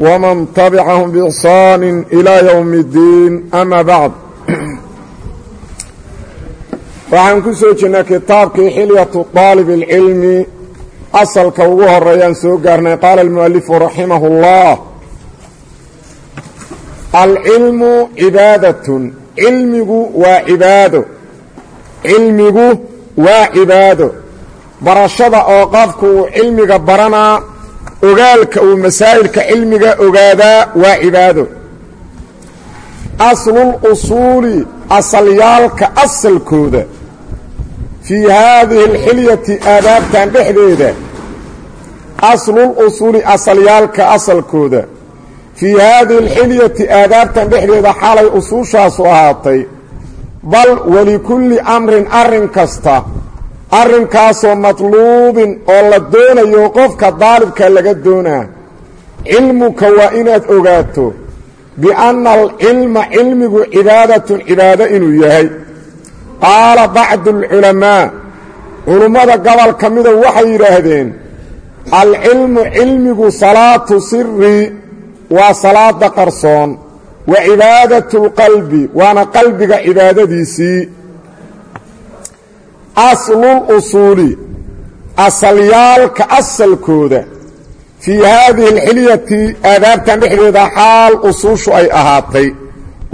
ومن تبعهم بإحsaan إلى يوم الdiin أmا baعd waxaan ku soo jirnay kitaabkii xilyaةu طaalib الcilmi asalka ugu horeeyaan soo gaarnay qaala الmuؤalifu raximah الlah alcilmu cibaadaة cilmigu waa cibaado cilmigu waa cibaado barashada oo qofku uu cilmiga baranaa ogaalka uu masaa'ilka cilmiga ogaadaa waa cibaado aslulusuuli asalyaalka asalkooda fii haadihi alxilyati aadaabtan dhexdeeda. Aslulusuuli asalyaalka asalkooda fii haadihi alxilyati aadaabtan dhexdeeda xalay usuushaasu ahaatay. Bal walikulli amrin arrin kasta arrinkaasoo matluubin oo la doonayo qofka daalibka laga doonaa. Cilmuka waa inaad ogaato bianna alcilma cilmigu cibaadatun cibaado inuu yahay. Qaala bacdu alculamaa culummada gobol ka mida waxay yidhaahdeen alcilmu cilmigu salaatu siri waa salaada qarsoon wa cibaadatu lqalbi waana qalbiga cibaadadiisii aslul usuuli asalyaalka asalkooda fii haadihi alxilyati aadaabtan dhexdeeda xaal usuushu ay ahaatay.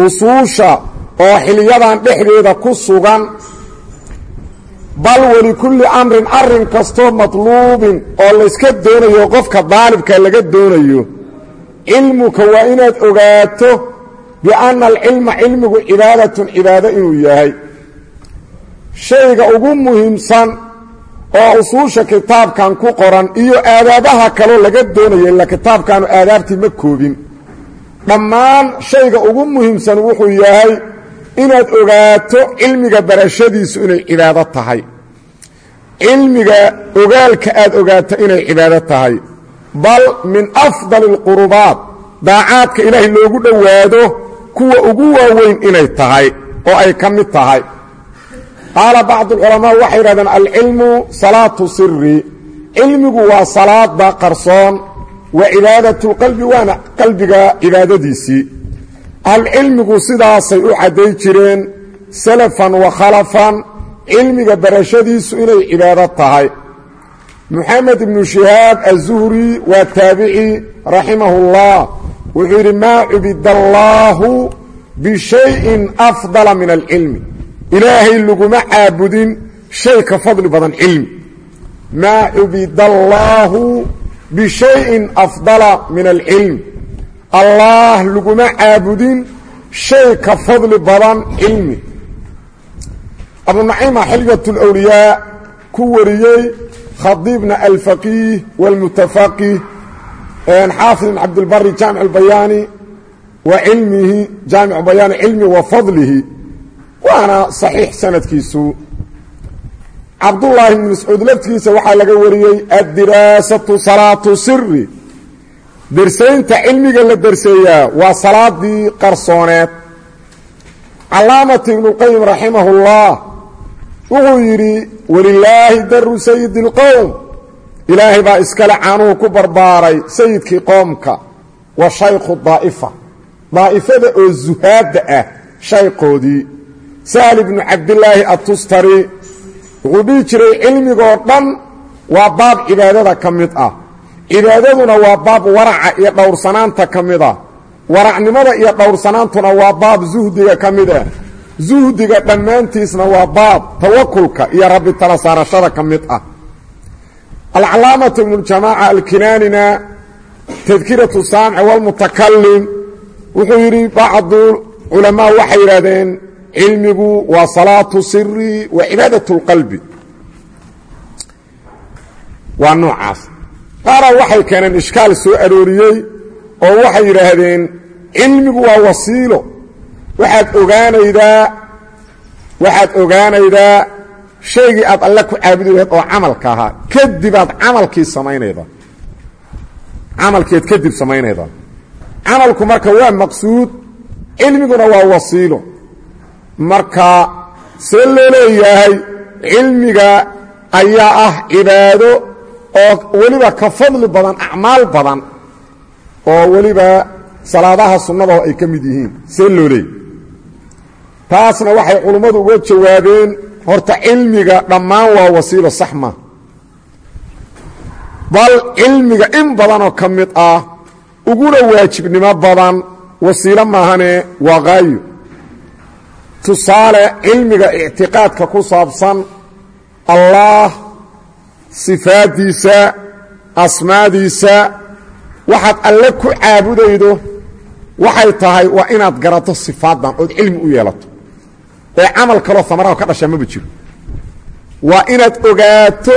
Usuusha oo xilyadan dhexdeeda ku sugan bal walikulli amrin arrin kastoo matluubin oo layska doonayo qofka daalibka laga doonayo cilmuka waa inaad ogaato bianna alcilma cilmigu cibaadatun cibaado inuu yahay shayga ugu muhiimsan oo usuusha kitaabkan ku qoran iyo aadaabaha kaloo laga doonaya ila kitaabkaanu aadaabtii ma koobin. Dhammaan shayga ugu muhiimsan wuxuu yahay inaad ogaato cilmiga barashadiisu inay cibaado tahay. Cilmiga ogaalka aad ogaato inay cibaado tahay. Bal min afdali alqurubaat daacaadka ilaahay loogu dhowaado kuwa ugu waaweyn inay tahay oo ay ka mid tahay qaala bacdu alculamaa waxay yidhahdeen alcilmu salaatu siri cilmigu waa salaada qarsoon wa cibaadatu lqalbi waana qalbiga cibaadadiisii alcilmigu sidaasay u cadday jireen salafan wa khalafan cilmiga barashadiisu inay cibaado tahay. Moxamed ibnu shihaab azuhri waa taabici raximahu اllah wuxuu yidhi maa cubida allaahu bishayin afdala min alcilmi ilaahay laguma caabudin shay ka fadli badan cilmi. maa cubida allaahu bishayin afdala min alcilm. Allaah laguma caabudin shay ka fadli badan cilmi. Abunaciima xilgat lwliyaa ku wariyey khadiibna alfaqiih wاlmutafaqih xaafid ibn cabdilbari jaamic bayaani wa cilmihi jaamicu bayaani cilmi wa fadlihi waana saxiix sanadkiisu cabdullaahi bn mascuud laftigiisa waxaa laga wariyey addiraasatu salaatu siri dersaynta cilmiga la derseeyaa waa salaadii qarsooneed calaamatu ibnuاlqayim raximah اllah wuxuu yidhi walilaahi daru sayidi اlqowm ilaahay baa iskale caanuhu ku barbaaray sayidkii qoomka wa shaykhu daa'ifa daa'ifada oo zuhaadda ah shayqoodii sahl ibnu cabdilaahi atustari wuxuu dhihi jiray cilmigoo dhan waa baab cibaadada ka mid ah. Cibaadaduna waa baab waraca iyo dhowrsanaanta ka mid ah. Waracnimada iyo dhowrsanaantuna waa baab zuhdiga ka mid ah. Zuhdiga dhammaantiisna waa baab tawakulka iyo rabbi tala saarashada ka mid ah. Alcalaamatu ibnuljamaaca alkinaanina tadkiratu saamic walmutakalim wuxuu yidhi bacdu culamaa waxay yidhahdeen cilmigu waa salaatu siri wa cibaadaة اlqalbi waa noocaas. Qaara waxay keeneen ishkaal soo arooriyey oo waxay yidhaahdeen cilmigu waa wasiilo. Waxaad ogaanaydaa waxaad ogaanaydaa shaygii aad alle ku caabudi lahayd oo camalka ahaa. Kadib aad camalkii samaynayda camalkeed kadib samaynayda camalku marka waa maqsuud cilmiguna waa wasiilo marka see loo leeyahay cilmiga ayaa ah cibaado oo weliba ka fadli badan acmaal badan oo weliba salaadaha sunnadaho ay ka mid yihiin see loo leeyay taasna waxay culummadu uga jawaabeen horta cilmiga dhammaan waa wasiilo sax ma. Bal cilmiga in badanoo ka mid ah uguna waajibnimo badan wasiilo maahane waa qaayo tusaale cilmiga ictiqaadka ku saabsan allaah sifaaddiisa asmaadiisa waxaad alle ku caabudaydo waxay tahay waa inaad garato sifaaddan ood cilmi u yeelato. Ee camal kaloo amaraha ka dhashaa maba jiro. Waa inaad ogaato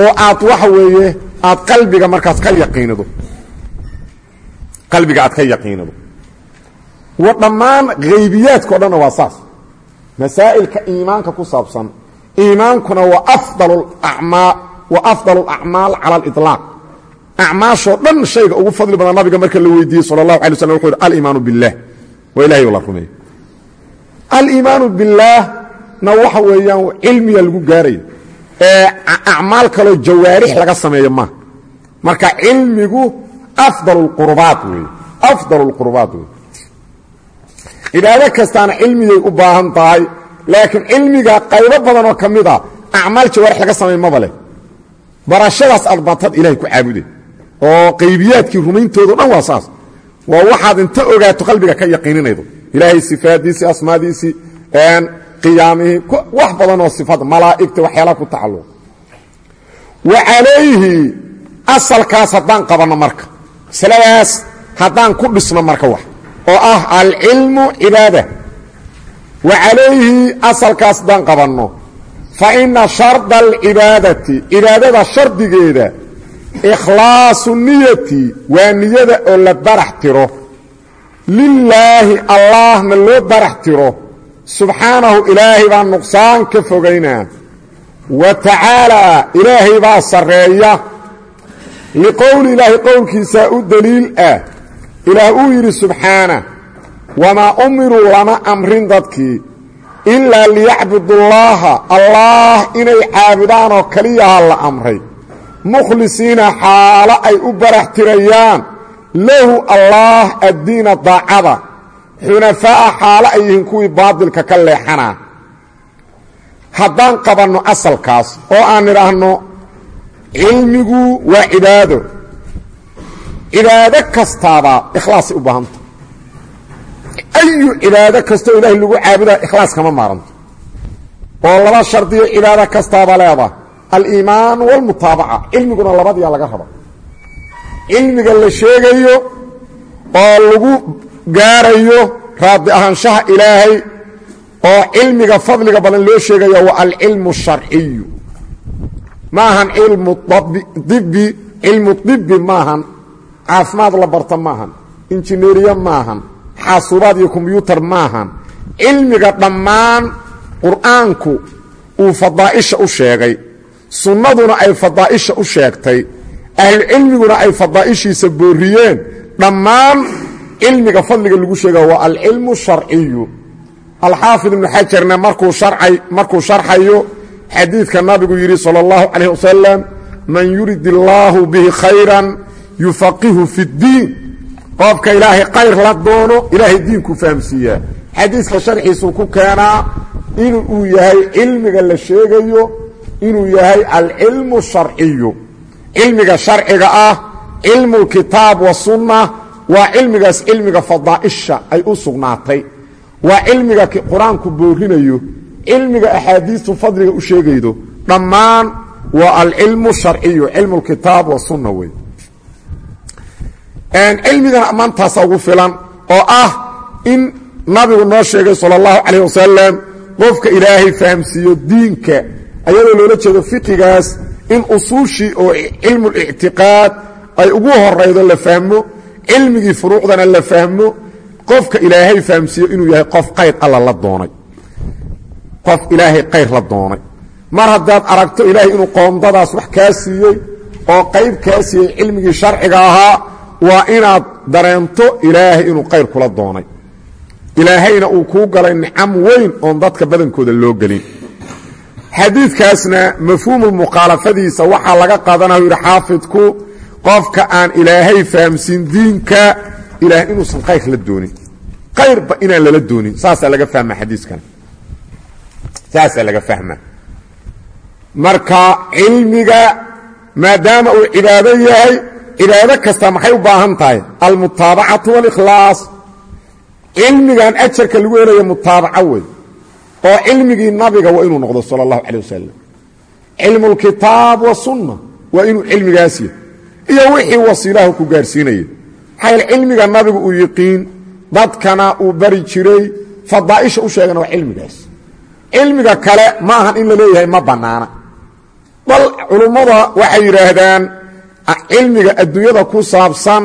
oo aad waxa weeye aad qalbiga markaas ka yaqiinido qalbiga aad ka yaqiinido dhammaan haybiyaadka o dhanna waa saas masaa'ilka iimaanka ku saabsan iimaankuna waa afdal amaa wa afdal alacmaal cala aliطlaaq acmaashoo dhan shayga ugu fadli badan nabiga marka la weydiiyey sala allahu alay slam wuxu uhi aliimaanu biاllah waa ilahay la rumeeye aliimaanu biاllaahna waxa weeyaan cilmiga lagu gaarayo ee acmaal kaloo jawaarix laga sameeyo ma marka cilmigu afdal اlqurbaat wey afdal اlqurbaat wey cibaado kastaana cilmigay u baahan tahay laakiin cilmiga qaybo badan oo ka mid a acmaal jawaarix laga samay maba barashadaas aad batad ilahay ku caabude. Oo qaybiyaadkii rumayntoodo dhan waa saas. Waa waxaad inta ogaato qalbiga ka yaqiininaydo. Ilaahay sifaadiisii asmaadiisii qiyaamihii wax badan oo sifada malaa'igta waxyaalaha ku tacalluq. Wa calayhi asalkaas haddaan qabanno marka. Masaladaas haddaan ku dhisno marka wax oo ah alcilmu cibaada wa calayhi asalkaas haddaan qabanno. Fa ina sharda alcibaadati cibaadada shardigeeda ikhlaasu niyati waa niyada oo la barax tiro. Lilaahi allaahna loo barax tiro. Subxaanahu ilaahay baa nuqsaan ka fogaynaa. Wa tacaalaa ilaahay baa sarreeya. Liqowli ilaahi qowlkiisaa u deliil ah ilaah uu yidhi subxaana wamaa umiruu lama amrin dadkii ilaa liyacbudullaaha allaah inay caabudaan oo keliyaha la amray. Mukhlisiina xaalo ay u barax tirayaan. Lahu allaah addiina daacada. Xunafaa'a xaalo ay yihiin kuwii baadilka ka leexanaa haddaan qabanno asalkaas oo aan nidhaahno cilmigu waa cibaado cibaado kastaaba ikhlaasay u baahanta ayu cibaado kastoo ilaahay lagu caabudaa ikhlaas kama maaranto. Oo laba shardiyo cibaado kastaaba leeda aliimaan walmutaabaca cilmiguna labadiyaa laga raba. Cilmiga la sheegayo oo lagu gaarayo raadi ahaanshaha ilaahay oo cilmiga fadliga badan loo sheegaya waa alcilmu sharciyu. Maahan cilmu dibi cilmu dibi maahan caafimaad la barta maahan injineeriye maahan xaasuubaad iyo kombyuutar maahan cilmiga dhammaan qur'aanku uu fadaa'isha u sheegay sunnaduna ay fadaa'isha u sheegtay ahlucilmiguna ay fadaa'ishiisa booriyeen dhammaan cilmiga fadliga lagu sheega waa alcilmu sharciyu. Alxaafid ibnu xajarna markuu sharxayo xadiidka nabigu yidhi salى اllahu calayh wasalam man yurid illaahu bihi khayran yufaqihu fi اddiin qofka ilaahay khayr la doono ilaahay diinku fahamsiiyaa xadiiska sharxiisuu ku keenaa in uu yahay cilmiga la sheegayo inuu yahay alcilmu sharciyu. Cilmiga sharciga ah cilmu kitaab wa sunna waa cilmigaas cilmiga fadaa'isha ay u sugnaatay. Waa cilmiga qur'aanku boorinayo cilmiga axaadiistu fadliga u sheegaydo. Dhammaan waa alcilmu sharciyu cilmu kitaab wa sunna wey cilmigana ammaantaasa ugu filan oo ah in nabigu noo sheegay sal اllahu calayh wasalam qofka ilaahay fahamsiiyo diinka ayadoo loola jeedo fiqigaas in usuushii oo cilmulictiqaad ay ugu horaydo la fahmo cilmigii furuucdana la fahmo qofka ilaahay fahamsiiyo inuu yahay qof qayr alla la doonay. Qof ilaahay qayr la doonay. Mar haddaad aragto ilaahay inuu qoomdadaas wax kaa siiyey oo qayb kaa siiyey cilmigii sharciga ahaa waa inaad dareento ilaahay inuu qayr kula doonay. Ilaahayna uu kuu galay nicam weyn oon dadka badankooda loo gelin. Xadiidkaasna mafhuumulmukhaalafadiisa waxaa laga qaadanaya yidhi xaafidku qofka aan ilaahay fahamsiin diinka ilaahay inuusan qayr la doonin. Qayrba inaan lala doonin. Saasaa laga fahma xadiiskan saasaa laga fahma marka cilmiga maadaama uu cibaado yahay cibaado kasta maxay u baahan tahay? Almutaabacatu walikhlaas. Cilmigan ajarka lagu helayo mutaabaco wey. Oo cilmigii nabiga waa inuu noqdo sala allahu calay wasalam cilmulkitaab wasunna waa inuu cilmigaas iyo wixii wasiilahu ku gaarsiinaya maxaa yaele cilmiga uu yiqiin dadkana uu bari jiray fadaa'isha u sheegana waa cilmigaas. Cilmiga kale ma in la leeyahay ma bannaana. Bal culummada waxay yidhaahdaan cilmiga adduunyada ku saabsan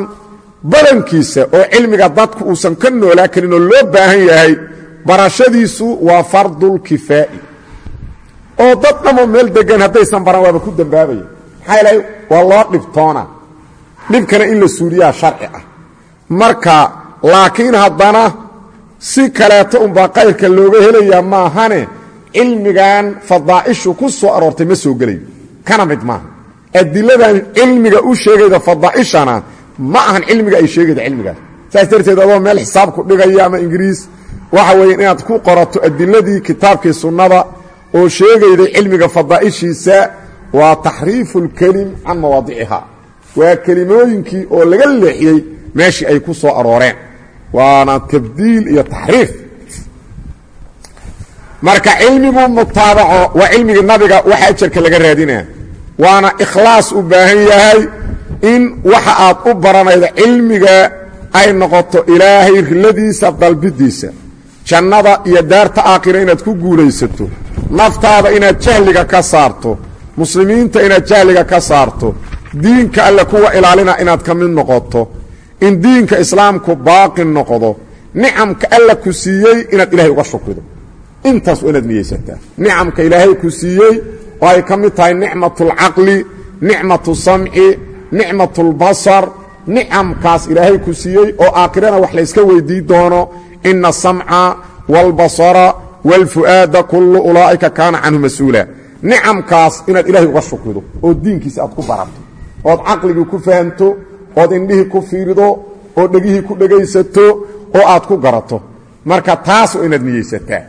badankiisa oo cilmiga dadku uusan ka noolaa karin oo loo baahan yahay barashadiisu waa fardulkifaa'i oo dad dhammoo meel degan haddaysan baran waaba ku dambaabaya. Maxaa ilahay waa loo dhibtoona dhibkana in la suuliyaa sharci ah. Marka laakiin haddana si kaleeto unbaa qayrka looga helayaa maahane cilmigan fadaa'ishu ku soo aroortay ma soo gelayo. Kana mid maaha adiladan cilmiga u sheegayda fadaa'ishana ma ahan cilmiga ay sheegayda cilmigaas saas darteed adoo meel xisaab ku dhigaya ama ingiriis waxa weeye inaad ku qorato adiladii kitaabkii sunnada oo sheegayday cilmiga fadaa'ishiisa waa taxriifu اlkelim can mawaadiciha waa kelimooyinkii oo laga leexiyey meeshii ay ku soo arooreen. Waana tabdiil iyo taxriif. Marka cilmigu mutaabaco waa cilmigii nabiga waxa ajarka laga raadinaya waana ikhlaas u baahan yahay in waxa aad u baranaydo cilmiga ay noqoto ilaahay riladiisa dalbidiisa jannada iyo daarta aakhira inaad ku guulaysato naftaada inaad jahliga ka saarto muslimiinta inaad jahliga ka saarto diinka alle kuwa ilaalina inaad ka mid noqoto in diinka islaamku baaqi noqdo nicamka alla ku siiyey inaad ilahay uga shukrido. Intaas waa inaad niyeysataa nicamka ilaahay ku siiyey oo ay ka mid tahay nicmatulcaqli nicmatu samci nicmatulbasar nicamkaas ilaahay ku siiyey oo aakhirana wax layska weydii doono. Ina asamca wاlbasara wاlfu'aada kullu ulaa'ika kaana canhu mas'uula. Nicamkaas inaad ilaahay uga shukrido oo diinkiisa aad ku barato ood caqligii ku fahamto ood indhihii ku fiirido oo dhegihii ku dhegaysato oo aad ku garato. Marka taas waa inaad niyeysataa.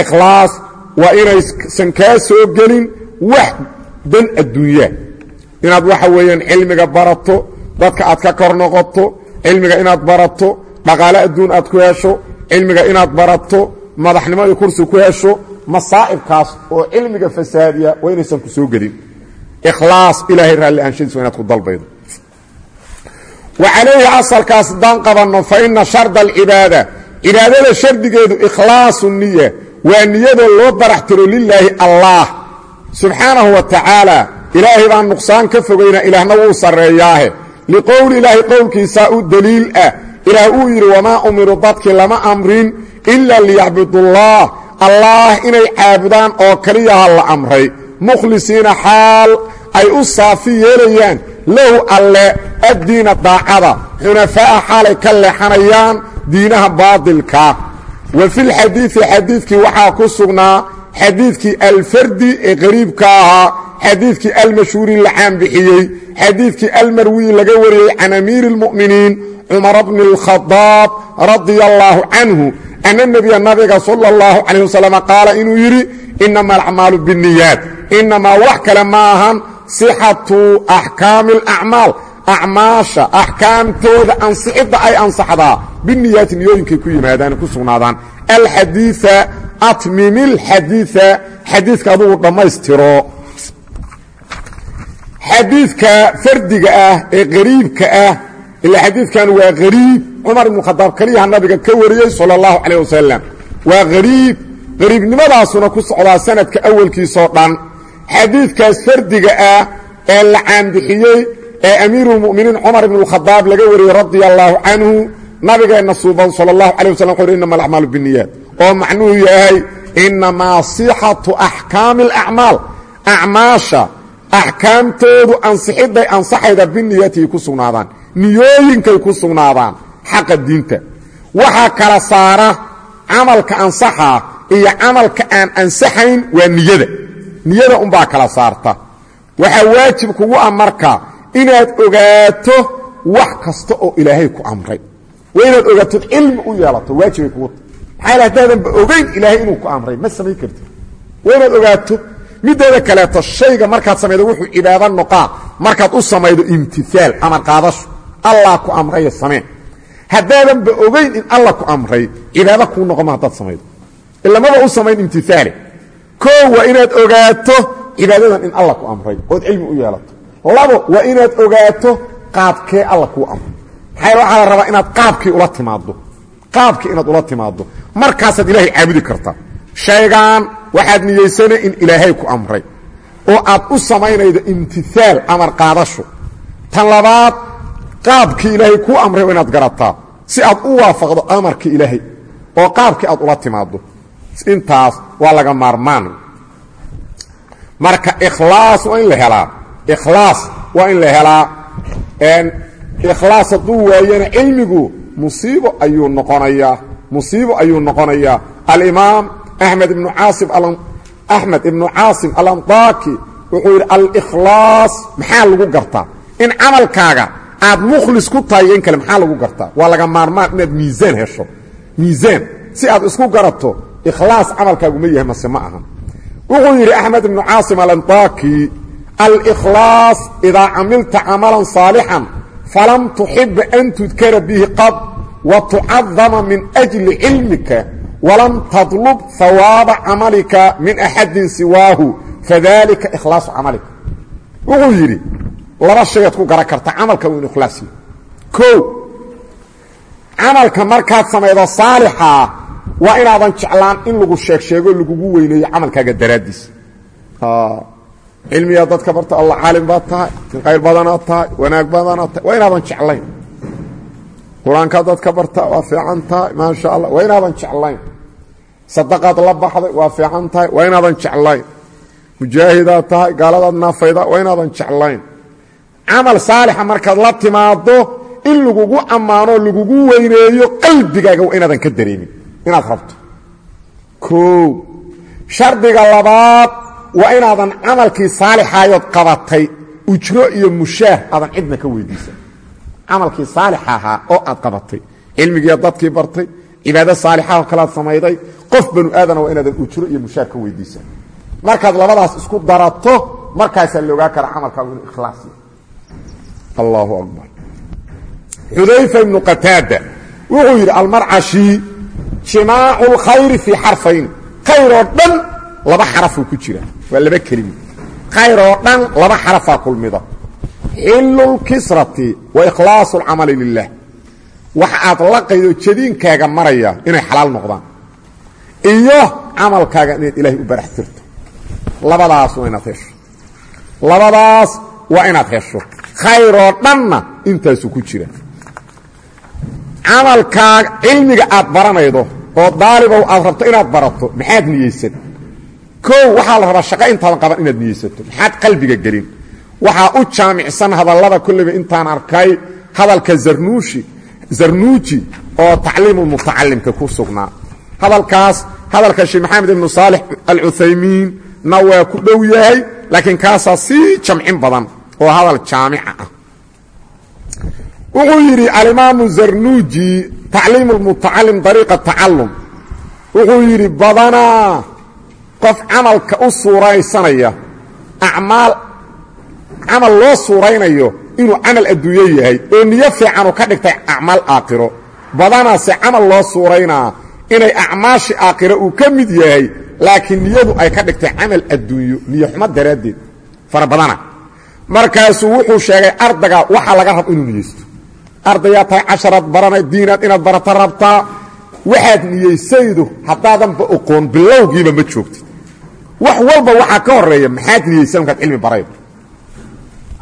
Ikhlaas waa inaysan kaa soo gelin wax dan adduunyaa inaad waxa weeyaan cilmiga barato dadka aad ka kor noqoto cilmiga inaad barato dhaqaale adduun aad ku hesho cilmiga inaad barato madaxnimo iyo kursi ku hesho masaa'ibkaas oo cilmiga fasaadiya waa inaysan ku soo gelin. Ikhlaas ilaahay raalli aanshadiis waa inaad ku dalbaydo. Wa calayhi asalkaas haddaan qabanno fa ina sharda cibaadada shardigeedu ikhlaasu waa niyadoo loo barax tiro lilaahi allah. Subxaanahu wa tacaala ilaahay baan nuqsaan ka fogaynaa ilaahna wuu sarreeyaahe. Liqowli ilaahi qowlkiisaa u deliil ah. Ilaah uu yidhi wamaa umiru dadkii lama amrin ilaa liyacbudullaah. Allaah inay caabudaan oo keliyaha la amray. Mukhlisiina xaal ay u saafi yeelayaan. Lahu alle addiina daacada. Xunafaa'a xaalay ka leexanayaan diinaha baadilkaa wa filxadiidi xadiidkii waxaa ku sugnaa xadiidkii alfardi ee qariibka ahaa xadiidkii almashhuuri la caanbixiyey xadiidkii almarwiyi laga wariyey can amiiri اlmu'miniin cumar bni اlkhadaab radia allaahu canhu ana nebiya nabiga sala اllahu calayh wasalam qaala inuu yidhi inama alacmaalu biاniyaat inamaa wax kale ma ahan sixatu axkaami اlacmaal acmaasha axkaamtooda ansixidda ay ansaxdaa biniyaati niyooyinkay ku yimaadaan ku sugnaadaan. Alxadiia atmimi lxadiia xadiidka adugu dhammaystiro. Xadiidka fardiga ah ee qariibka ah ilaa xadiidkan waa qariib. Cumar ibnu khadaab keliyaha nabiga ka wariyey sala allahu calayh wasalam waa qariib. Qariibnimadaasuna ku socdaa sanadka awalkiisoo dhan. Xadiidkaas fardiga ah ee la caanbixiyey ee amiiruulmu'miniin cumar ibn اlkhadaab laga wariyey radia allaahu canhu nabigeenna suuban sala اllahu calay waslam wuxu uhi innama alacmaalu binniyaat. Oo macnuhu yahay innamaa sixatu axkaami alacmaal acmaasha axkaamtoodu ansixidday ansaxayda biniyatihi ku sugnaadaan. Niyooyinkay ku sugnaadaan xaqa diinta. Waxaa kala saara camalka ansaxaa iyo camalka aan ansaxayn waa niyada. Niyada unbaa kala saarta. Waxaa waajib kugu ah marka inaad ogaato wax kasta oo ilaahay ku amray. Waa inaad ogaatood cilmi u yeelato waajibay kugu maxaa yal hadaadanba ogayn ilaahay inuu ku amray ma samayn kartid waa inaad ogaato mideeda kaleeto shayga markaad samaydo wuxuu cibaado noqaa markaad u samaydo imtiaal amar qaadasho. Allah ku amrayo samee. Haddaadanba ogayn in alla ku amray cibaado kuu noqoma haddaad samaydo. Ilamaba u samayn imtiaale koo waa inaad ogaato cibaadadan in alla ku amray ood cilmi u yeelato labo waa inaad ogaato qaabkee alla kuu amray. Maxaa waxaa la rabaa inaad qaabkii ula timaaddo. Qaabkii inaad ula timaaddo. Markaasaad ilaahay caabudi kartaa. Shaygan waxaad niyeysana in ilaahay ku amray. Oo aad u samaynaydo imtiaal amar qaadasho. Tan labaad qaabkii ilaahay kuu amray waa inaad garataa. Si aad u waafaqdo amarkii ilaahay oo qaabkii aad ula timaaddo. Intaas waa laga maarmaan. Marka ikhlaas waa in la helaa ikhlaas waa in la helaa. Ikhlaas hadduu waayana cilmigu musiibo ayuu noqonayaa musiibo ayuu noqonayaa alimaam axmed ibnu caasim axmed ibnu caasim alandaaki wuxuu yidhi alikhlaas maxaa lagu gartaa? In camalkaaga aad mukhlis ku tahay in kale maxaa lagu gartaa? Waa laga maarmaan inaad miisaan hesho. Miisaan si aad isku garato ikhlaas camalkaagu ma yahay mase ma ahan. Wuxuu yidhi axmed ibnu caasim alandaaki alikhlaas idaa camilta camalan saalixan falam tuxiba an tudkara bihi qad wa tucadama min ajli cilmika walam tadlub hawaaba camalika min axadin siwaahu fadalika ikhlaasu camalika wuxuu yidhi laba shayaad ku garan karta camalka uu in ikhlaasiyo o camalka markaad samaydo saalixaa waa inaadan jeclaan in lagu sheeg sheego lagugu weyneeyo camalkaaga daraaddiis cilmigaa dadka barta alla caalim baad tahay khayr badanaad tahay wanaag badanaad tahay. Waa inaadan jeclayn. Qur'aankaa dadka barta waa fiican tahay maasha allah waa inaadan jeclayn. Sadaqaad la baxday waa fiican tahay. Waa inaadan jeclayn. Mujaahidaad tahay gaaladaad naafayda waa inaadan jeclayn. Camal saalixa markaad la timaado in lagugu ammaano lagugu weyneeyo qalbigaaga waa inaadan ka dareemin. Inaad rabto. O shardiga labaad waa inaadan camalkii saalixaayood qabatay ujro iyo mushaah aadan cidna ka weydiisan. Camalkii saalixa ahaa oo aad qabatay cilmigiiya dadkii bartay cibaado saalixaho kalead samayday qof banu aadana waa inaadan ujro iyo mushaah ka weydiisan. Markaad labadaas isku darato markaasaa la ogaa karaa camalkaagu inuu ikhlaas allahu akbar. Xudayfa ibnu qataada wuxuu yidhi almarcashi jimaacu lkhayri fii xarfayn. Khayr oo dhan laba xarafuu ku jira. Waa laba kelimi. Khayr oo dhan laba xarafaa kulmida xillu lkisrati wa ikhlaasu alcamali lilah wax aad laqaydo jadiinkaaga maraya inay xalaal noqdaan. Iyo camalkaaga inaad ilaahay u barax tirto. Labadaas waa inaad hesho. Labadaas waa inaad hesho. Khayr oo dhanna intaasu ku jira. Camalkaaga cilmiga aad baranaydo oo daalibow aad rabto inaad barato maxaad niyeysan kow waxaa la rabaa shaqo intaadan qaban inaad niyeysato maxaad qalbiga gelin. Waxaa u jaamicsan hadallada kolleyba intaan arkay hadalka zarnuuji oo tacliimulmutacalimka ku sugnaa. Hadalkaas hadalka sheekh maxamed ibnu saalix alcuthaymiin na waa ku dhow yahay laakiin kaasaa sii jamcin badan oo hadal jaamica ah. Wuxuu yidhi alimaamu zarnuuji tacliimu lmutacalim dariiqa tacalum wuxuu yidhi badanaa qof camalka u suuraysanaya acmaal camal loo suuraynayo inuu camal adduunyo yahay oo niyo fiicanu ka dhigtay acmaal aakhiro. Badanaase camal loo suuraynaa inay acmaashii aakhiro uu ka mid yahay laakiin niyadu ay ka dhigtay camal adduunyo niyo xumo daraaddeed. Fara badana. Markaasuu wuxuu sheegay ardayga waxaa laga rab inuu niyeysto. Ardayaa tahay casharaad baranay diinaad inaad barato rabtaa. Waxaad niyeysaydo haddaadanba oqoon bilowgiiba ma joogtid wax walba waxaa ka horreeya maxaad niyeysan markaad cilmi baraydo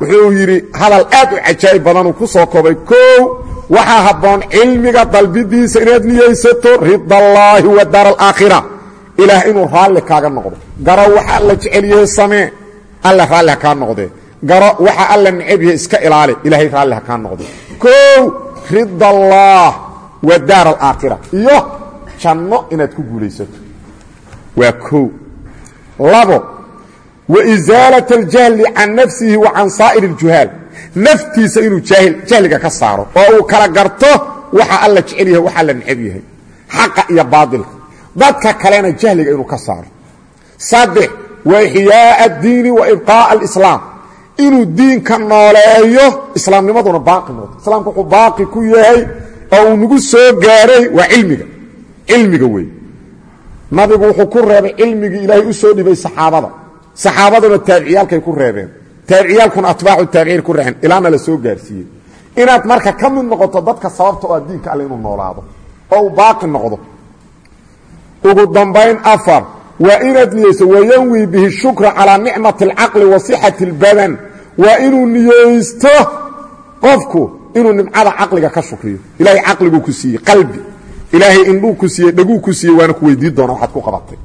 wuxuu yidhi hadal aad u cajaa'ib badanuu ku soo koobay kow waxaa habboon cilmiga dalbidiisa inaad niyeysato ridallaahi wa daar alaakhira ilaah inuu raalli kaaga noqdo. Garo waxa alla jecelyahe samee alla raalli ha kaa noqdee garo waxa alla necab yahe iska ilaali ilaahay raalli ha kaa noqde. Kow ridallaah wa daar alaakhira iyo janno inaad ku guulaysato. Waa kow labo waisaalat aljahli can nafsihi wa can saa'ir اljuhaal naftiisa inuu jahliga ka saaro oo uu kala garto waxa alla jecel yahay waxa la necab yahay. Xaqa iyo baadilka dadka kalena jahliga inuu ka saaro. Saddex wa ixyaaa addiini wa ibqaa'a alislaam. Inuu diinka nooleeyo islaamnimaduna baaqi noqdo islaamku wuxuu baaqi ku yahay oo uu nagu soo gaaray waa cilmiga. Cilmiga weeye nabigu wuxuu ku reebay cilmigii ilaahay u soo dhibay saxaabada. Saxaabaduna taabiciyaalkay ku reebeen. Taabiciyaalkuna atbaacu taabiciin ku reexeen ilaana la soo gaarsiiyey. Inaad marka ka mid noqoto dadka sababta oo diinka alle inuu noolaado oo uu baaqi noqdo. Ugu dambayn afar waa inaad niyeyso wayanwi bihi shukra calaa nicmati alcaqli wa sixati waa inuu niyeysto qofku inuu nimcada caqliga ka shukriyo. Ilaahay caqliguu ku siiyey qalbi ilaahay indhuu ku siiyey dheguu ku siiyey waana ku weydii doona waxaad ku qabatay.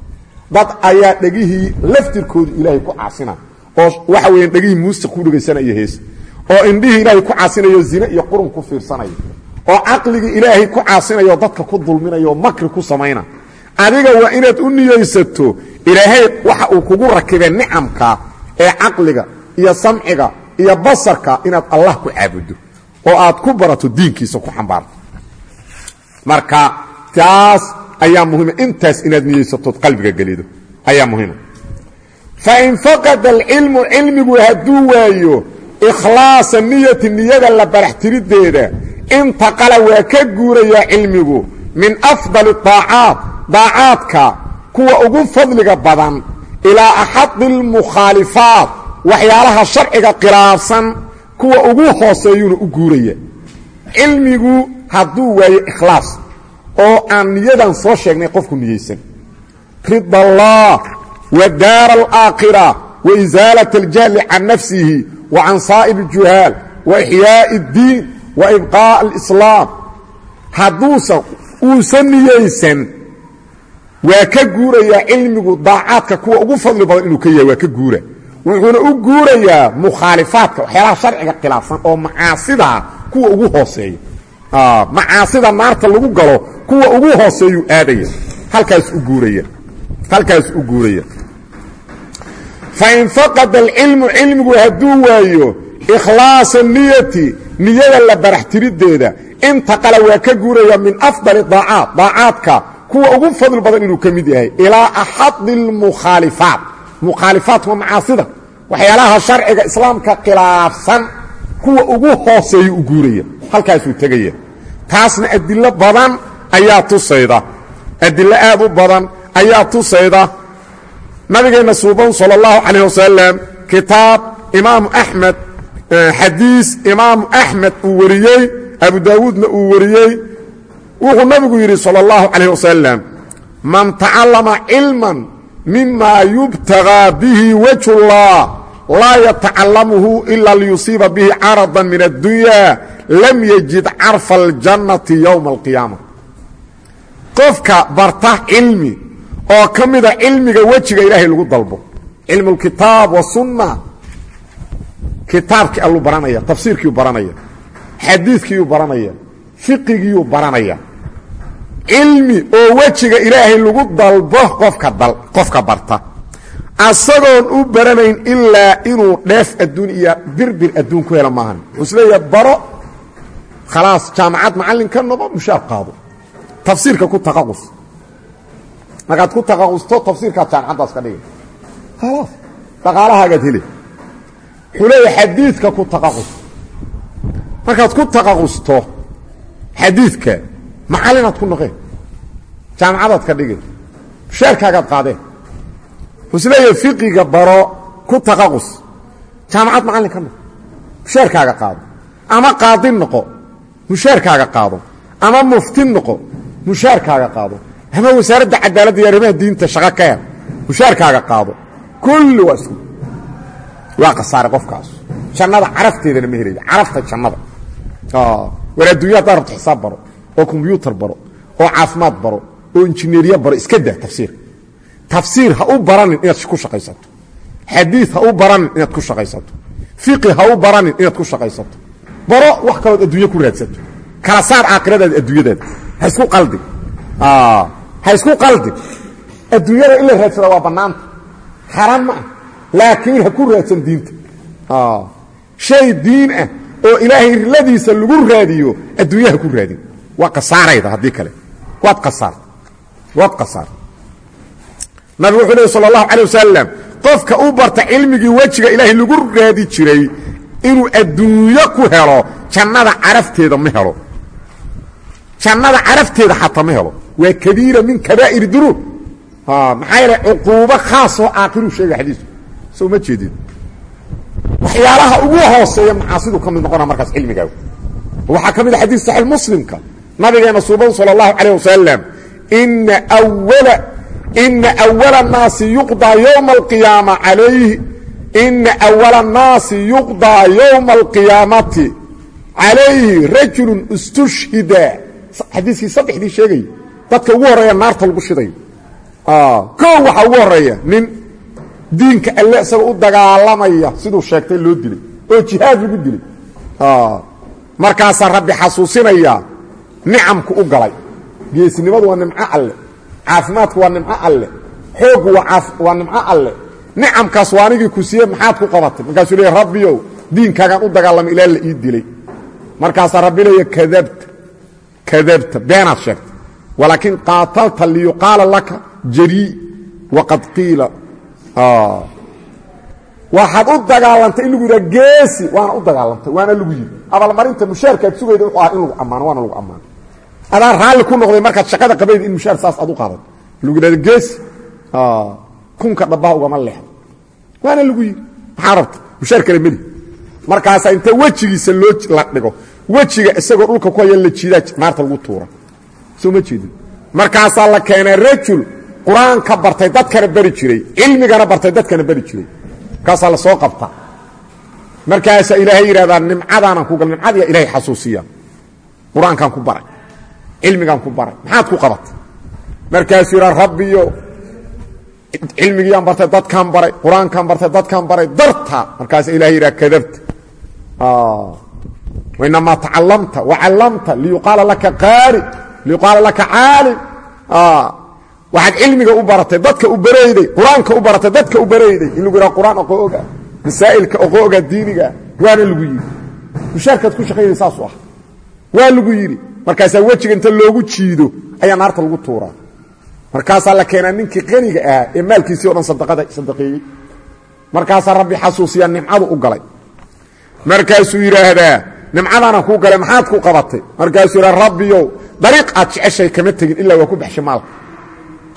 Dad ayaa dhegihii laftirkoodu ilaahay ku caasina oo waxa weeyaan dhegihii muusiq ku dhegaysanaya hees. Oo indhihii ilaahay ku caasinayo zine iyo qurun ku fiirsanaya oo caqligii ilaahay ku caasinayo dadka ku dulminaya makri ku samayna. Adiga waa inaad u niyeysato ilaahay waxa uu kugu rakibay nicamka ee caqliga iyo samciga iyo basarka inaad allah ku caabudo. Oo aad ku barato diinkiisa ku xambaarto marka taas ayaa muhiima intaas inaad niyeysatood qalbiga gelido. Ayaa muhiima fain faqada alcilmu cilmigu hadduu waayo ikhlaasa niyati niyada la barax tirideeda intaqala waa ka guurayaa cilmigu min afdali aacaat daacaadka kuwa ugu fadliga badan ilaa axadi almukhaalifaat waxyaalaha sharciga khilaafsan kuwa ugu hooseeyuuna u guuraya. Cilmigu hadduu waayo ikhlaas oo aan niyadan soo sheegnay qofku niyeysan rida allah wa daar alaakhira wa isaalat aljahli can nafsihi wa can saa'ir اljuhaal wa ixyaaءi اddiin wa ibqaaء alislaam hadduusan uusan niyeysan waa ka guurayaa cilmigu daacaadka kuwa ugu fadli badan inuu ka yahay waa ka guura wuxuuna u guurayaa mukhaalifaadka waxyaalaha sharciga khilaafsan oo macaasidaa kuwa ugu hooseeya macaasida naarta lagu galo kuwa ugu hooseeyuu aadaya halkaas u guuraya. Halkaas u guuraya. Fain faqada alcilmu cilmigu hadduu waayo ikhlaasa niyati niyada la barax tirideeda intaqala waa ka guuraya min afdali daacaat daacaadka kuwa ugu fadli badan inuu ka mid yahay ilaa axadi almukhaalifaat. Mukhaalifaat waa macaasida. Waxyaalaha sharciga islaamka khilaafsan kuwa ugu hooseeya u guuraya halkaasuu tegaya taasna adilo badan ayaa tusayda adilo aad u badan ayaa tusayda nabigeenna suuban salى اllahu calayh wasalam kitaab imaamu axmed xadiis imaamu axmed uu wariyey abu daawuudna uu wariyey wuxuu nabigu yidhi salى اllahu calayh wasalam man tacallama cilman mima yubtagaa bihi wajh اllah laa yatacalamuhu ila liyusiiba bihi carada min addunya lam yajid carfa aljannati yowma alqiyaama. Qofka barta cilmi oo ka mida cilmiga wejiga ilaahay lagu dalbo. Cilmu lkitaab wasunna kitaabkii alluu baranaya tafsiirkiiu baranaya xadiidkiiyuu baranaya fiqigiiyuu baranaya. Cilmi oo wejiga ilaahay lagu dalbo qofka dal qofka barta asagoon u baranayn ilaa inuu dheef adduun iyo birbir adduun ku helo maahan. Wuxuu isleeyaha baro khalaas jaamacad macallin ka noqo mushaar qaado. Tafsiirka ku taqaqus. Markaad ku taqaqusto tafsiirkaad jaamacaddaas ka dhigay. Khalaas dhaqaalahaagaad heli wuxuu leeyahay xadiidka ku taqaqus. Markaad ku taqaqusto xadiidka macallinaad ku noqeen. Jaamacadaad ka dhigay mushaarkaagaad qaadeen leeyahay fiqiga baro ku taqaqus. Jaamacad macallin ka noqo mushaarkaaga qaado. Ama qaadin noqo. Mushaarkaaga qaado. Ama muftin noqo. Mushaarkaaga qaado. Ama wasaaradda cadaaladda iyo arrimaha diinta shaqo ka hel. Mushaarkaaga qaado. Kulli waa isku. Waa khasaare qofkaas. Jannada carafteedana ma helayo carafta jannada. War addunya haddaa rabto xisaab baro oo kombyuutar baro oo caafimaad baro oo injineeriya baro iska daa tafsiir tafsiir ha u baranin inaad ku shaqaysato. Xadiid ha u baranin inaad ku shaqaysato. Fiqi ha u baranin inaad ku shaqaysato. Baro wax kalood adduunye ku raadsato. Kala saar aakhiradaada adduunyadaada ha isku qaldin ha isku qaldin adduunyada in la raadsada waa bannaanta. Xaran ma ah. Laakiin ha ku raadsan diinta. Shay diin ah oo ilaahay riladiisa lagu raadiyo adduunya ha ku raadin. Waa kasaarayda haddii kale. Waad kasaarta waad kasaarta nabigu wuxuu lehy sal allahu wasalam qofka u barta cilmigii wejiga ilaahay lagu raadi jiray inuu adduunyo ku helo jannada carafteeda ma helo. Jannada carafteeda xataa ma helo. Waa kabiira min kabaa'ir dunuub maxaa yeele cuquubo khaasoo aakiruu sheega xadiisku soo ma jeedin. Waxyaalaha ugu hooseeya macaasidu ka mid noqona markaas cilmigaagu waxaa ka mid a xadiis saxiix muslimka nabigeena suuban sala allahu calayh wasalam ina wala ina awala naasi yuqdaa yowma alqiyaama calayhi ina awala naasi yuqdaa yowma alqiyaamati calayhi rajulun istushhida xadiiskii saddexdii sheegaya dadka ugu horreeya naarta lagu shidayo koo waxaa ugu horreeya nin diinka alle isagoo u dagaalamaya siduu sheegtay loo dilay oo jihaad lagu dilay markaasaa rabbi xasuusinaya nicamku u galay geesinimadu waa nimco alle caafimaadku waa nimco alle. Xooggu waa nimco alle. Nicamkaas waa anigii ku siiye maxaad ku qabatay? Markaasuu leeya rabbiyow diinkaagaan u dagaalamay ilaa la ii dilay. Markaasaa rabbi leeya kadabta kadabta. Beenaad sheegtay. Walaakin qaatalta liyuqaala laka jarii waqad qiila. Waxaad u dagaalantay in lagu yidhaha geesi waana u dagaalantay waana lagu yidhi abaalmarinta mushaarkaad sugayda wuxuu ahaa in lagu ammaano waana lagu ammaano adaa raalli ku noqday markaad shaqada qabayda in mushaar saas aad u qaadan. Lagu yidhahdo geesi kunka dhabbaha ugama leexdo waana lagu yidhi. Maxaa rabta mushaar kale meli markaasaa inta wejigiisa loo la dhigo. Wejiga isagoo dhulka ku haya la jiidaa naarta lagu tuura. Soo ma jeedin. Markaasaa la keenay rajul qur'aanka bartay dadkana bari jiray. Cilmigana bartay dadkana bari jiray. Markaasaa la soo qabta markaasaa ilaahay yidhahdaa nimcadaanan ku gal nimcadiya ilaahay xasuusiya qur'aankaan ku baray cilmigaan ku baray. Maxaad ku qabatay? Markaasuu yidhaa rabbiyo cilmigiiyaan bartay dadkaan baray qur'aankaan bartay dadkaan baray darta. Markaasa ilahay yidhaha kadabta. Inamaa tacalamta wacallamta liyuqaala laka qaari liyuqaala laka caalim waxaad cilmiga u baratay dadka u barayday qur'aanka u baratay dadka u barayday. In lagu yidhaha qur'aan oqooga masaa'ilka oqooga diiniga waana lagu yidhi mushaarkaad ku shaqaynay saasu ah. Waa lagu yidhi markaasaa wejiga inta loogu jiido ayaa naarta lagu tuuraa. Markaasaa la keenaa ninkii qaniga ahaa ee maalkiisii o dhan sadaqeeyey. Markaasaa rabbi xasuusiyaa nimcadu u galay. Markaasuu yidhaahdaa nimcadaana kuu galay maxaad ku qabatay? Markaasuu yidhaha rabbiyow dariiq aad jeceshay kama tegin ilaa waa ku baxshay maalka.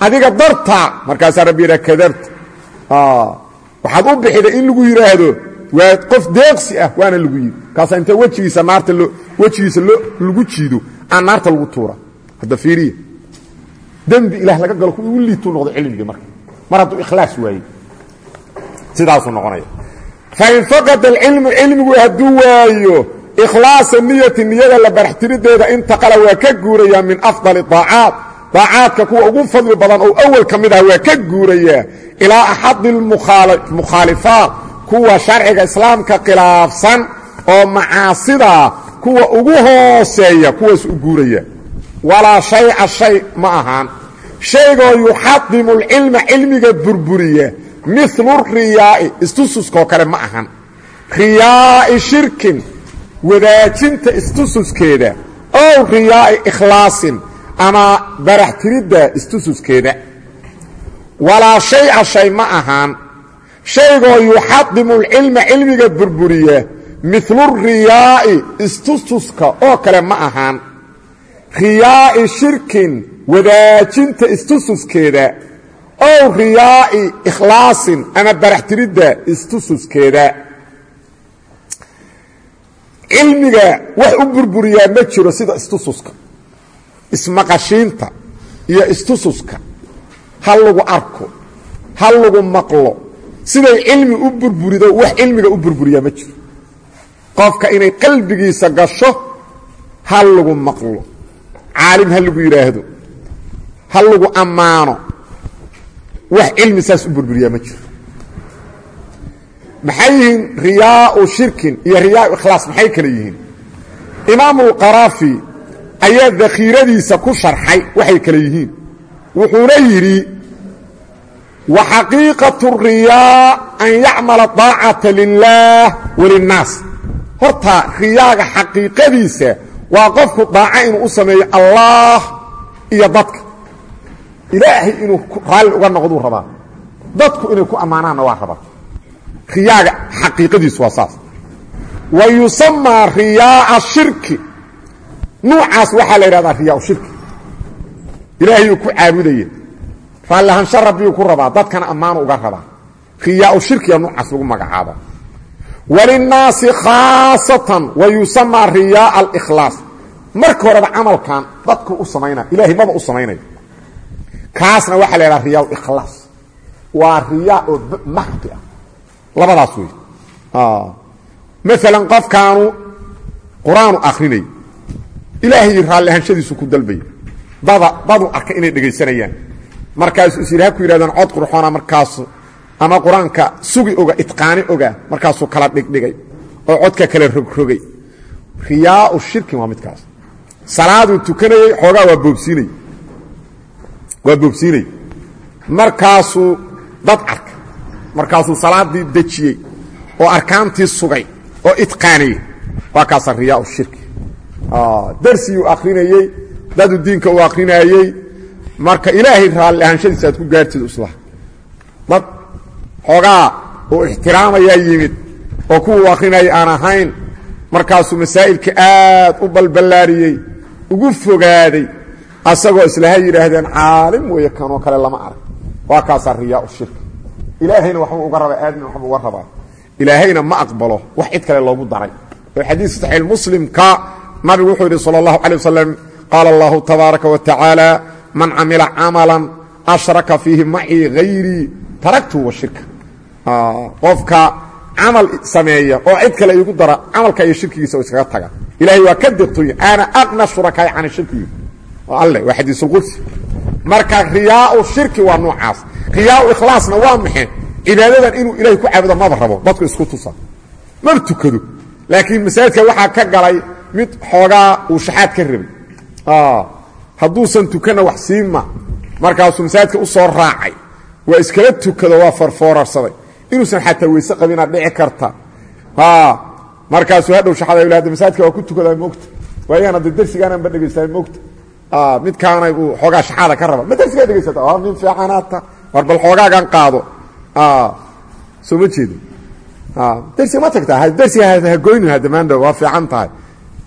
Adiga dartaa markaasaa rabbi yidhaha kadabta waxaad u bixiday in lagu yidhaahdo waa qof deeqsi ah waana lagu yidhi. Markaasaa inta wejigiisa naarta wejigiisa lagu jiido aan naarta lagu tuura. Hadda fiiriya dembi ilaah laga galo kuwii u liituu cilmigii marka. Mar hadduu ikhlaas waaye. Sidaasuu noqonaya. Fain faqada alcilmu cilmigu hadduu waayo ikhlaasa niyati niyada la baraxtirideeda intaqala waa ka guurayaa min afdali aacaat daacaadka kuwa ugu fadli badan oo awal ka ah waa ka guurayaa ilaa axadi mukhaalifaat. Kuwa sharciga islaamka khilaafsan oo macaasida kuwa ugu hooseeya kuwaas u guuraya. Walaa shayca shay ma ahaan. Shaygoo yuxadimu lcilma cilmiga burburiya. Milu riyaa'i istususkoo kale ma ahan riyaa'i shirkin wadaajinta istususkeeda ow riyaa'i ikhlaasin ama barax tiridda istususkeeda walaa shayca shay ma ahaan. Shaygoo yuxadimu lcilma cilmiga burburiya milu riyaa'i istususka oo kale ma ahaan riyaa'i shirkin wadaajinta istususkeeda ow riyaa'i ikhlaasin ama baraxtiridda istususkeeda cilmiga wax u burburiyaa ma jiro sida istususka ismaqashiinta iyo istususka ha lagu arko ha lagu maqlo. Siday cilmi u burburido wax cilmiga u burburiyaa ma jiro qofka inay qalbigiisa gasho ha lagu maqlo. Caalim ha lagu yidhaahdo ha lagu ammaano. Wax cilmi saas u burburiyaa ma jiro. Maxay yihiin riyaau shirkin iyo riyaau ikhlaas maxay kale yihiin? Imaamu lqaraafi ayaa dakhiiradiisa ku sharxay waxay kale yihiin. Wuxuuna yidhi wa xaqiiqatu riyaa an yacmala daacata lilaah walinnaas horta riyaaga xaqiiqadiisa waa qofku daaco inuu u sameeyo allaah iyo dadka. Ilaahay inuu raalli uga noqduu rabaa. Dadku inay ku ammaanaanna waa rabaa. Riyaaga xaqiiqadiisu waa saas. Wa yusamaa riyaaa shirki. Nuucaas waxaa la yidhahdaa riyaa shirki. Ilaahayuu ku caabudaya raallihansho rabbiyuu ku rabaa. Dadkana ammaanu uga rabaa. Riyaau shirkiga nuucaas lagu magacaaba walinnaasi khaasatan wa yusamaa riyaaa alikhlaas. Marka horeba camalkan dadku u samaynaya ilahay maba u samaynaya kaasna waxaa la yidhaha riyaa ikhlaas waa riyaa oo maxdi ah. Labadaas wey maalan qofkaanu qur'aanu akrinay ilaahay raallihanshadiisu ku dalbaya dada dadu arka inay dhegaysanayaan markaasuu is yidhi ha ku yidhahdaan cod qurxoona markaasu ama qur'aanka sugi oga itqaani oga markaasuu kala dhigdhigay oo codka kala rogrogay riyaau shirkin waa midkaas. Salaaduu tukanayey xoogaa waa boobsiinay. Waa boobsiinay. Markaasuu dad arka markaasuu salaadii dejiyey oo arkaantii sugay oo itqaaniyey waa kaasa riyaa shirki. Darsiguu akrinayey dadu diinka uu akrinaayey marka ilaahay raalli ahaanshadiisa aad ku gaartid islaha xoogaa oo ixtiraamayaa yimid oo kuwa akhrinaya aan ahayn markaasuu masaa'ilka aad u balballaariyey ugu fogaaday asagoo islaha yidhaahdeen caalim weeye kanoo kale lama arag. Waa kaasaa riyaau shirki ilaahayna waxbuu uga rabaa aadmin waxbuu uga rabaa. Ilaahayna ma aqbalo wax cid kale loogu daray. Oo xadiis saxiix muslimka nabigu wuxuu yidhi sala allahu calay wasalam allahu tabaaraka wa tacaala man camila camalan ashraka fiihi macii hayrii taraktuhu wa shirka qofka camal sameeya oo cid kale igu dara camalka iyo shirkigiisa oo iskaga taga. Ilahay waa ka deqtoy ana aqna shurakaai can shirkigi alle waa xadiisulqudsi marka riyaau shirki waa noocaas. Riyaau ikhlaasna waa maxe cibaadadan inuu ilahay ku caabudo maba rabo dadku isku tusa maba tukado. Laakiin masaajidka waxaa ka galay mid xoogaa uu shaxaad ka rabay. Hadduusan tukanna wax siima markaasuu masaajidka u soo raacay. Waa iskala tukado waa farfoorarsaday inuusan xataa weyse qabinaa dhici karta. Markaasuu hadhow shaxada hada masaajidka waa ku tukadaa moogta waayahan hadda dersigaananba dhegaystaay moogta midkaana uu xoogaa shaxaada ka raba. Ma dersigaa dhegaysata min fiicanaata war bal xoogaagan qaado. Soo ma jeedo. Dersiga ma tagtaa? Dersiga hagoynin hadamaandho waa fiican tahay.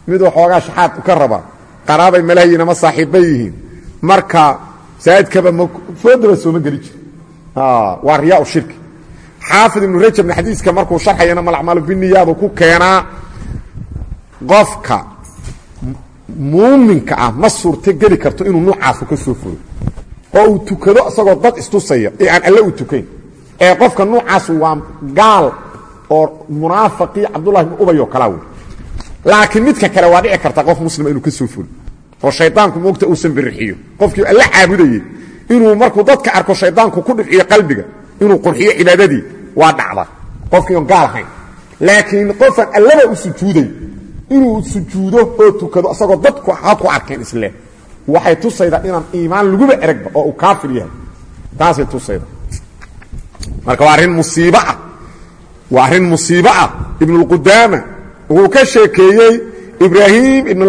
Miduu xoogaa shaxaad ka raba qaraabay malayiin ama saaxiibbay yihiin. Marka masaajidkaba foodaba sooma geli jiri waa riyaa shirki xaafid ibnu rajabna xadiiska markuu sharxayana malacmalu biniyaadu ku keenaa qofka muuminka ah ma suurto geli karto inuu nuucaasu ka soo furo oo uu tukado isagoo dad istusaya ee aan alle u tukayn. Ee qofka nuucaasu waa gaal oo munaafaqii cabdullahi ibnu ubay oo kalaa wey laakiin midka kale waa dhici karta qof muslima inuu ka soo furo oo shaydaanku moogta uusan birixiyo qofkii alle caabudayey inuu markuu dadka inuu qurxiyo cibaadadii waa dhacda. Qofkii oon gaal ahayn. Laakiin qofaan allaba u sujuuday inuu sujuudo oo tukado isagoo dadku ha ku arkeen isle waxay tusaydaa inaan iimaan laguba eragba oo uu kaafir yahay. Taasay tusayda. Marka waa arrin musiibo ah. Waa arrin musiibo ah. Ibnulqudaama wuxuu ka sheekeeyey ibraahim ibn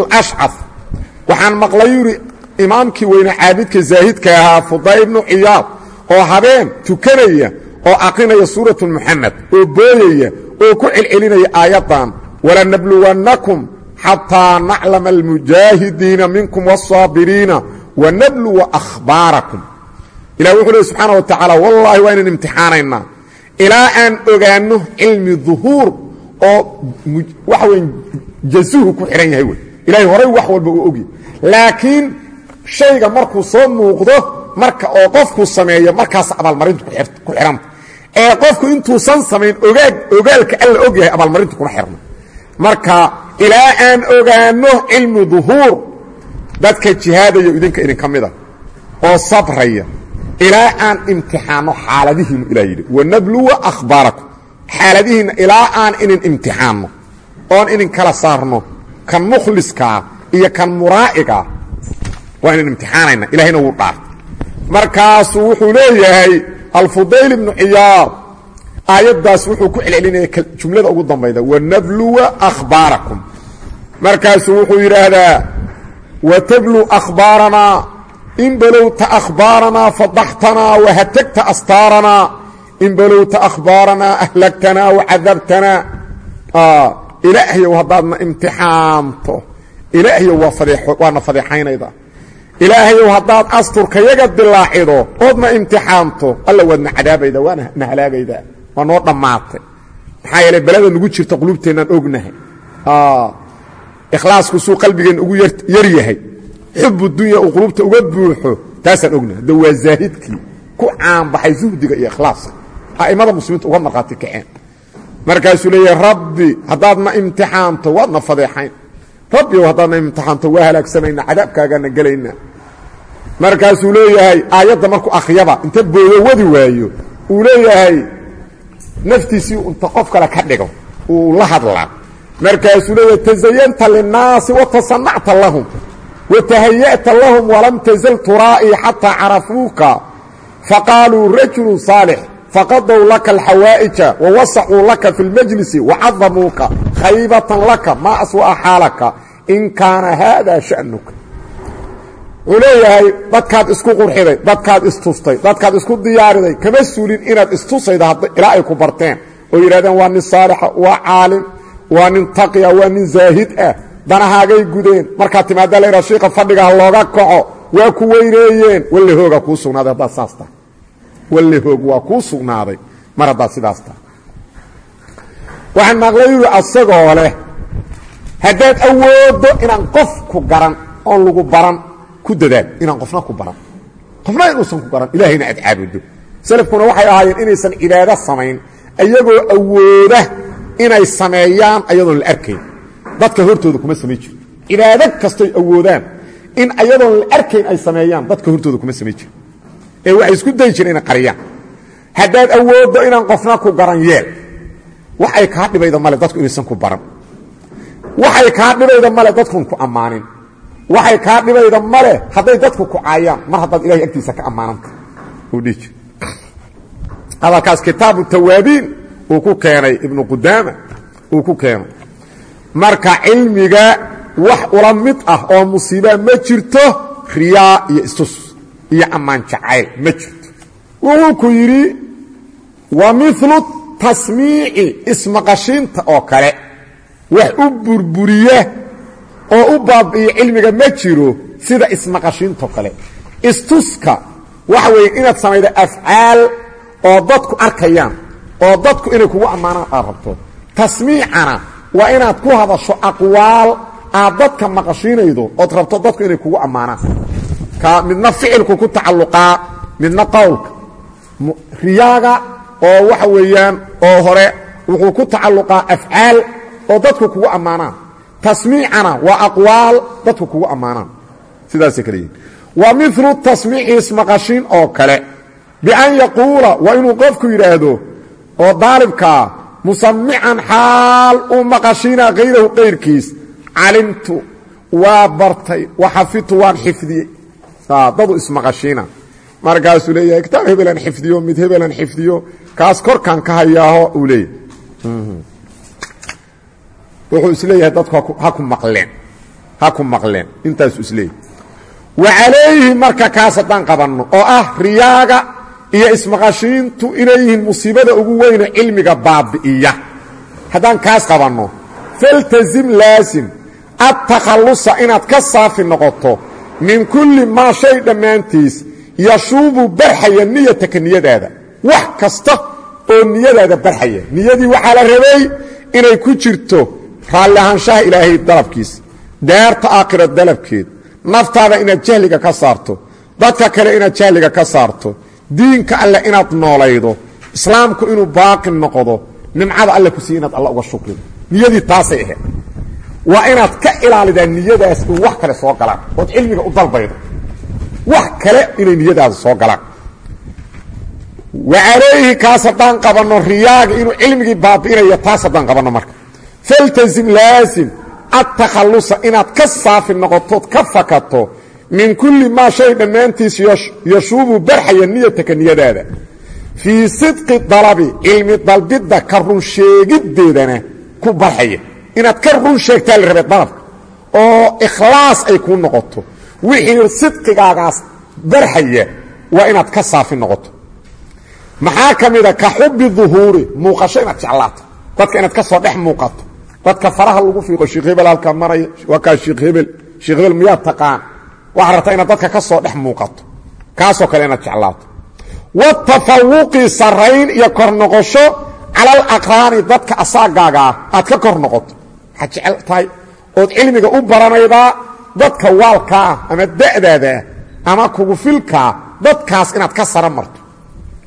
waxaan maqlay yuri imaamkii weyne caabidka zaahidka ahaa fuday ibnu ciyaad oo habeen tukanaya oo aqrinaya suuratu muxamed oo booyaya oo ku celcelinaya aayaddan. Walanabluwannakum xataa naclama almujaahidiina minkum wاsaabiriina wanabluwa ahbaarakum ilah wuxuu lehy subxaana wa tacaala wallaahi waa inaan imtixaanaynaa ilaa aan ogaanno cilmi duhuur oo waxa weya jazuhu ku xidhan yahay wey. Ilahay horay wax walba uu ogyahy laakiin shayga markuu soo muuqdo marka oo qofku sameeyo markaas abaalmarintu ku xidhanta ee qofku intuusan samayn ogaalka alla og yahay abaalmarintu kuma xirno. Marka ilaa aan ogaano cilmi duhuur dadka jihaadayo idinka idinka mida oo sabraya ilaa aan imtixaano xaaladihiinu ilaa yidhi wanabluwa akhbaarakum. Xaaladihiinna ilaa aan inin imtixaanno oon inin kala saarno kan mukhliskaa iyo kan muraa'igaa waa inin imtixaanayna ilahayna wuu dhaar markaasuu wuxuu leeyahay alfudayl ibnu ciyaad aayaddaas wuxuu ku celcelinaya jumlada ugu dambayda. Wanabluwa akhbaarakum. Markaasuu wuxuu yidhaahdaa watablu akhbaaranaa in balowta akhbaaranaa fadaxtanaa wahatagta astaaranaa in balowta akhbaaranaa ahlagtanaa wacadabtanaa ilaahyow haddaadna imtixaamto ilaahyow waana fadeexaynayda ilaahayow haddaad asturkayaga dilaacido oodna imtixaamto alla waadna cadaabayda waana na halaagaydaa waa noo dhammaatay. Maxaa yeele belada nugu jirta qulubteennaan ognahay. Ikhlaasku suu qalbigeenna ugu yar yahay. Xubu dunya uu qulubta uga buuxo taasaan ognahay. Hadda waa zaahidkii. Ku caanbaxay zuhdiga iyo ikhlaaska. A'immada muslimiinta uga markhaati kaceen. Markaasuu leeyahay rabbi haddaadna imtixaamto waadna fadeexayn. Rabbiyow haddaadna imtixaamto waa halaagsamayna cadaabkaagaana gelaynaa markaasuu leeyahay aayadda markuu akhriyaba inta boodo wadi waayo uu leeyahay naftiisii inta qof kale ka dhigo uu la hadlaa. Markaasuu leeyahay tazayanta linnaasi watasanacta lahum watahaya'ta lahum walam tazal turaa'ii xataa carafuuka. Faqaaluu rajulu saalix faqadow laka alxawaa'ija wawasacuu laka fi اlmajlisi wacadamuuka khaybatan laka maa aswa'a xaalaka in kaana haada sha'nuka wuxuu leeyahay dadkaad isku qurxiday dadkaad istustay dadkaad isku diyaariday kama suulin inaad istusayda ilaa ay ku barteen. Oo yidhahdeen waa nin saalixa waa caalim waa nin taqiya waa nin zaahid ah danahaagay gudeen. Markaad timaada la yidhaha shiika fadhiga looga kaco waa ku weyneeyeen. Walle hoogaa kuu sugnaaday haddaad saas tahay. Walle hoog waa kuu sugnaaday mar haddaad sidaas tahay. Waxaan maqlay yidhi asagoo leh haddaad awooddo inaan qof ku garan oon lagu baran ku dadaal inaan qofna ku baran. Qofna inuusan ku baran ilahayna aad caabudo. Salafkuna waxay ahaayeen inaysan cibaado samayn iyagoo awooda inay sameeyaan ayadoon la arkayn. Dadka hortooda kuma samayn jiro cibaado kastoy awoodaan in ayadoon la arkayn ay sameeyaan dadka hortooda kuma samayn jiro ee waxay isku dayi jireen inay qariyaan. Haddaad awooddo inaan qofna ku garan yeel waxay kaa dhibayda male dadku inaysan ku baran. Waxay kaa dhibayda male dadkun ku ammaanin waxay kaa dhibayda male hadday dadku ku caayaan mar haddaad ilahay agtiisa ka ammaananta hadalkaas kitaabu tawaabiin uu ku keenay ibnu qudaama uu ku keenay. Marka cilmiga wax ula mid ah oo musiibaa ma jirto riyaa iyo istus iyo ammaan jacayl ma jirto. Wuxuu ku yidhi wa milu tasmiici ismaqashiinta oo kale wax u burburiya oo u baabi'iyo cilmiga ma jiro sida ismaqashiintao kale. Istuska waxa weeye inaad samaydo afcaal oo dadku arkayaan oo dadku inay kugu ammaanaan aad rabto. Tasmiicana waa inaad ku hadasho aqwaal aad dadka maqashiinaydo ood rabto dadku inay kugu ammaanaan. Ka midna ficilku ku tacalluqaa midna qowlka. Riyaaga oo waxa weeyaan oo hore wuxuu ku tacalluqaa afcaal oo dadku kugu ammaanaan tasmiicana waa aqwaal dadku kugu ammaanaan. Sidaasay kale yihiin wa milu tasmiici ismaqashiin oo kale. Bian yaquula waa inuu qofku yidhaahdo oo daalibkaa musamican xaal uu maqashiinaa kayrahu qayrkiis calimtu waa bartay waxafidtu waan xifdiyey. Dadu ismaqashiina. Markaasuu leeyahay kitaab hebelan xifdiyo mid hebelan xifdiyo kaas korkan ka hayaaho uu leeyahay wuxuu is leeyahay dadku ha ku maqleen ha ku maqleen intaasuu is leeyahay wa calayhi marka kaas haddaan qabanno oo ah riyaaga iyo ismaqashiintu inay musiibada ugu weyno cilmiga baabi'iya. Haddaan kaas qabanno faltazim laasim adtakhallusa inaad ka saafi noqoto min kulli maa shay dhammaantiis yashuubu barxaya niyataka niyadaada. Wax kasta oo niyadaada barxaya. Niyadii waxaa la rabay inay ku jirto raalli ahaanshaha ilaahay dalabkiisa daarta aakhira dalabkeed. Naftaada inaad jahliga ka saarto. Dadka kale inaad jahliga ka saarto. Diinka alleh inaad noolaydo. Islaamku inuu baaqi noqdo. Nimcada alle ku siiye inaad alla uga shukrido niyadii taasay ahayd. Waa inaad ka ilaalidaa niyadaas in wax kale soo galaan. Ood cilmiga u dalbaydo. Wax kale inay niyadaada soo galaan. Wa calayhi kaas haddaan qabanno riyaaga inuu cilmigii baabi'inayo taas haddaan qabanno marka faltazim laasim adtakhallusa inaad ka saafi noqotood ka fakato min kulli maa shay dhammaantiis yashuubu barxaya niyataka niyadaada fii sidqi dalabi cilmi dalbidda ka run sheegiddeedana ku barxaya inaad ka run sheegtaa la rabee dalabka oo ikhlaas ay kuu noqoto wixii sidqigaagaas barxaya waa inaad ka saafi noqoto maxaa ka mida ka xubi duhuuri muuqasho inaad jeclaato dadka inaad ka dadka faraha lagu fiiqo sheekh hebel halkaa maraya waa sheekh hebel. Sheekh hebel miyaad taqaan? Waxaad rabtaa inaad dadka ka soo dhex muuqato kaasoo kale inaad jeclaato. Watafawuqi sarayn iyo kor noqosho cala alaqraani dadka asaagaagaa aad ka kor noqoto. Waxaad jecel tahay? Ood cilmiga u baranaydaa dadka waalkaa ah ama da'daadaa ama kugu filkaa dadkaas inaad ka sara marto.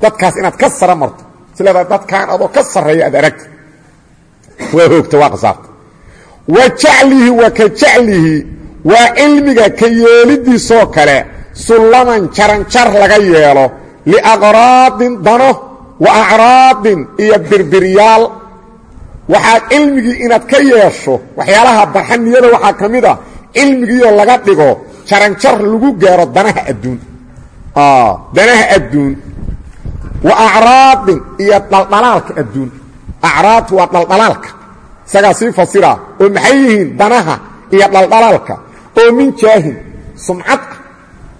Dadkaas inaad ka sara marto. Sileedaa dadkaan adoo ka sarreeya aad aragta waa hoogta waa qasaarta wa jaclihi wa ka jaclihi waa cilmiga ka yeelidiisoo kale sullaman jaranjar laga yeelo liaqraadin dano wa acraadin iyo birbiryaal. Waxaad cilmigii inaad ka yeesho waxyaalaha barxaniyada waxaa ka mid a cilmigiioo laga dhigo jaranjar lagu gaaro danaha adduun. Danaha adduun. Wa acraadin iyo dhaldhalaalka adduun acraad waa dhaldhalaalka isagaa sii fasira oo maxay yihiin danaha iyo dhaldhalaalka oo min jaahin sumcad ah.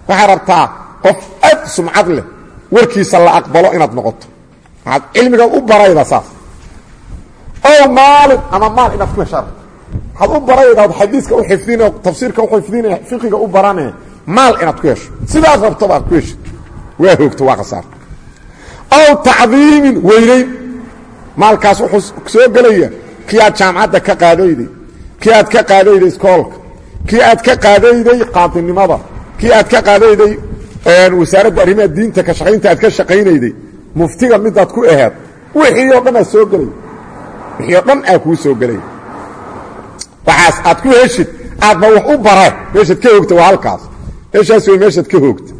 Waxaad rabtaa qof aad sumcad leh warkiisa la aqbalo inaad noqoto. Waxaad cilmiga u barayda saas ow maalin ama maal inaad ku hesha waxaad u barayda od xadiiska u xifdin tafsiirka u xifdine fiqiga u barane maal inaad ku hesho. Sidaad rabtoba aad ku heshid waa hoogto waa khasaar. Ow tacdiimin weynayn maalkaas wuxuu soo gelaya kii aad jaamacadda ka qaadayday kii aad ka qaadayday iskoolka kii aad ka qaadayday qaadinimada kii aad ka qaadayday wasaaradda arrimaha diinta ka shaqaynta aad ka shaqaynayday. Muftiga midaad ku aheed wixii oo dhan aad soo gelay wixii oo dhan aa kuu soo gelay. Waxaas aad ku heshid aadba wax u bareen meeshaad ka hoogta waa halkaas. Meeshaas wey meeshaad ka hoogta.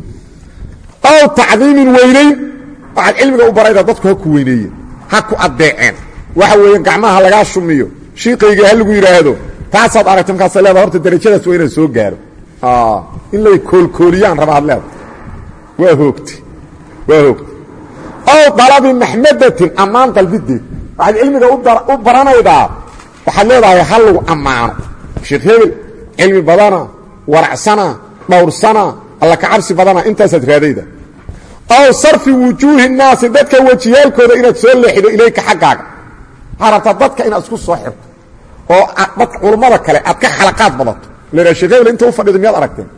Ow tacdiimin weynayn waxaad cilmiga u barayda dadku ha ku weyneeyeen ha ku addeeceen. Waxa weeye gacmaha lagaa shumiyo. Shiiqayga ha lagu yidhaahdo taasaad aragta markaasa leeda horta darajadaas waa inaan soo gaaro in lay koolkooliyaan raba ad leeda waa hoogta waa hoogta ow dalabi maxmadatin ammaan dalbideed waxaad cilmiga u baranaydaa. Waxaad leedahay ha lagu ammaano. Sheekh hebel cilmi badana waracsana dhowrsana alla ka cabsi badana intaasaad raadayda ow sarfi wujuuhi الnaasi dadka wejiyaalkooda inaad soo leexido ilayka xaggaaga. Waxaad rabtaa dadka inaad isku soo xirto. Oo dadka culummada kale aad ka xalaqaad badato. La sheekh inta u fadhido miyaad aragteen?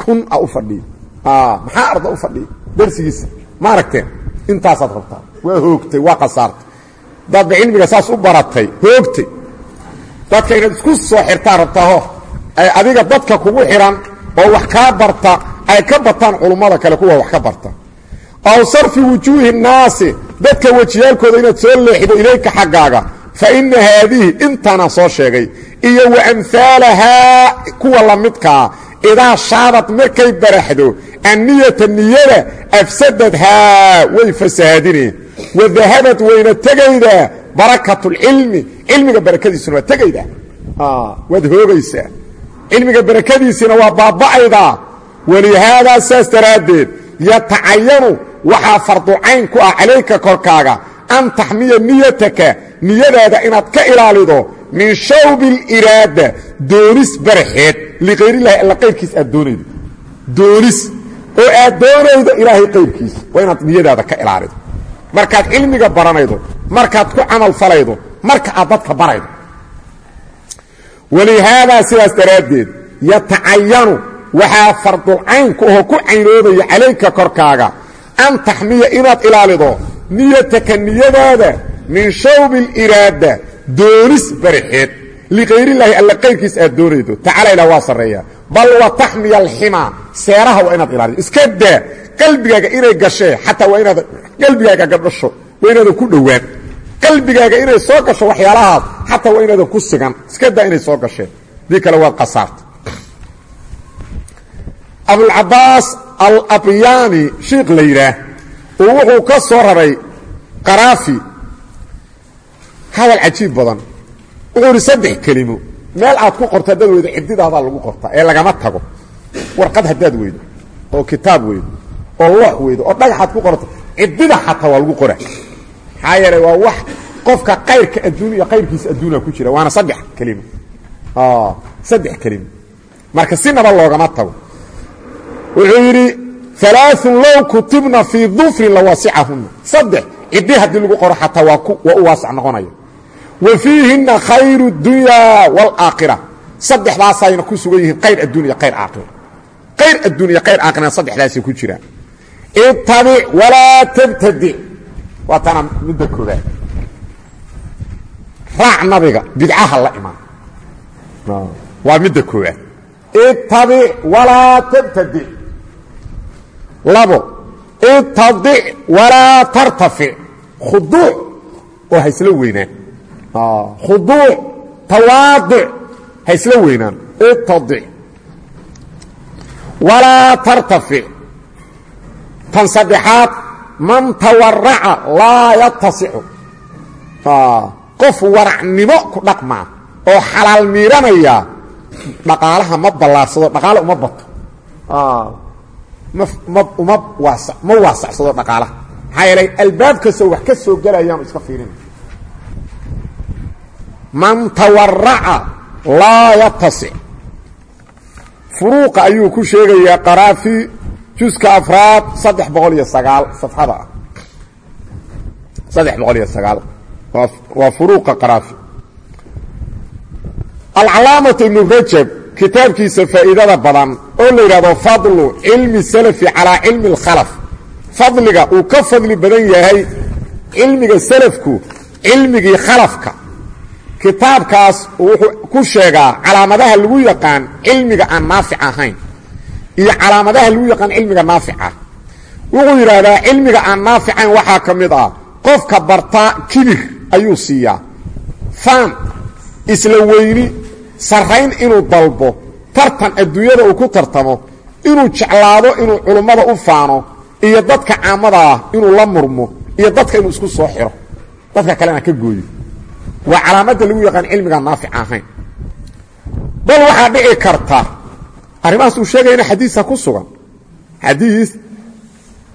Kun a u fadhiya maxaa arda u fadhiya darsigiisa. Ma aragteen? Intaasaad rabtaa. Waa hoogtay waa khasaartay. Daadba cilmiga saas u baratay. Hoogtay. Dadka inaad isku soo xirtaa rabtaaho. Ay adiga dadka kugu xidhan oo wax kaa barta ay ka bataan culummada kale kuwa wax ka barta. Aw sarfi wujuuhi naasi dadka wejiyaalkooda inaad soo leexdo ilayka xaggaaga fa inna haadihi intaanaan soo sheegay. Iyo wa amhaalahaa kuwa la midkaa ah, idaa shaadad markay baraxdo anniyata niyada afsadadhaa way fasahaadineen wa dahabad wayna tegaydaa barakatulcilmi cilmiga barakadiisuna waa tegaydaa waad hoogaysaa. Cilmiga barakadiisina waa baaba'aydaa walihaadaa saas daraaddeed yatacayanu waxaa farducayn ku ah calayka korkaaga an taxmiya niyataka niyadaada inaad ka ilaalido min shawbi اliraada doonis baraxeed likayrillahi alla qayrkiis aad doonaydo doonis oo aad doonaydo ilaahay qayrkiisa waa inaad niyadaada ka ilaalido markaad cilmiga baranaydo markaad ku camal falaydo marka aad dadka baraydo sidaas daraaddeed yatacayanu waxaa fardulcayn ku aho ku caynoobaya calayka korkaaga. An taxmiya inaad ilaalido niyataka niyadaada min shawbi اliraada doonis baraxeed likayrillahi alla qayrkiis aad doonaydo. Tacala ilah waa sarreeya. Bal wa taxmiya alximaa seeraha waa inaad ilaalido iska daa qalbigaaga inay gashee xataa waa inaad qalbigaaga gadhasho waa inaadan ku dhowaan qalbigaaga inay soo gasho waxyaalahaas xataa waa inaadan ku sigan. Iska daa inay soo gasheen dii kale waad qasaarta abulcabaas alabyaani shiikh la yidhaah uu wuxuu ka soo raray qaraafi. Hadal cajiib badan. Wuxuu idhi saddex kelimo. Meel aad ku qorto haddaad weydo cididaadaa lagu qortaa ee lagama tago. Warqad haddaad weydo oo kitaab weydo oo loox weydo oo dhagaxaad ku qorto cidida xataa waa lagu qora maxaa waa wax qofka kayrka adduun iyo kayrkiisa ku jira waana saddex kelimo. Saddex kelimo. Marka sinaba loogama tago wuxuu yidhi alaaun low kutibna fii dufrin lawasicahuna saddex ciddi haddii lagu qoro xataa waa u waasac noqonaya. Wa fiihina khayru اdunya wاlaakhira saddexdaasayna ku sugan yihiin kayr adduun iyo kayr aakhira. Kayr adduun iyo kayr aakhirana saddexdaasay ku jiraan. Ittabic walaa tabtadic waa tana midda koobaad raac nabiga bidcaha la imaan. Waa midda koobaad ittabic walaa tabtadic labo itadic walaa tartafic khuduuc oo ha isla weynaan. Khuduuc tawaaduc ha isla weynaan. Itadic walaa tartafic tan saddexaad man tawaraca laa yatasicu qof waracnimo ku dhaqmaa oo xalaal miiranaya dhaqaalaha ma ballaarsado dhaqaale uma bato ma waasacsado dhaqaalaha. Maxaa yeelay albaab kastoo wax ka soo gelayaanu iska fiirina man tawaraca laa yatasic furuuqa ayuu ku sheegayaa qaraafi juska afraad saddex boqol iyo sagaal safxada ah saddex boqol iyo sagaal. Waa furuuqa qaraafi. Alcalaamatu ibnu rajab kitaabkiisa faa'iidada badan oo la yidhahdo fadlu cilmi salafi calaa cilmi اlkhalaf fadliga uu ka fadli badan yahay cilmiga salafku cilmigii khalafka. Kitaabkaas wuxuu ku sheegaa calaamadaha lagu yaqaan cilmiga aan naafic ahayn iyo calaamadaha lagu yaqaan cilmiga naafica. Wuxuu yidhaahdaa cilmiga aan naaficayn waxaa ka mid ah qofka bartaa kibir ayuu siiyaa faan isla weyni sarrayn inuu dalbo tartan adduunyada uu ku tartamo inuu jeclaado inuu culummada u faano iyo dadka caamada ah inuu la murmo iyo dadka inuu isku soo xiro. Dadka kalena ka gooyo. Waa calaamadda lagu yaqaan cilmiga naafic ahayn. Bal waxaa dhici karta arrimahaas uu sheegayana xadiisa ku sugan. Xadiis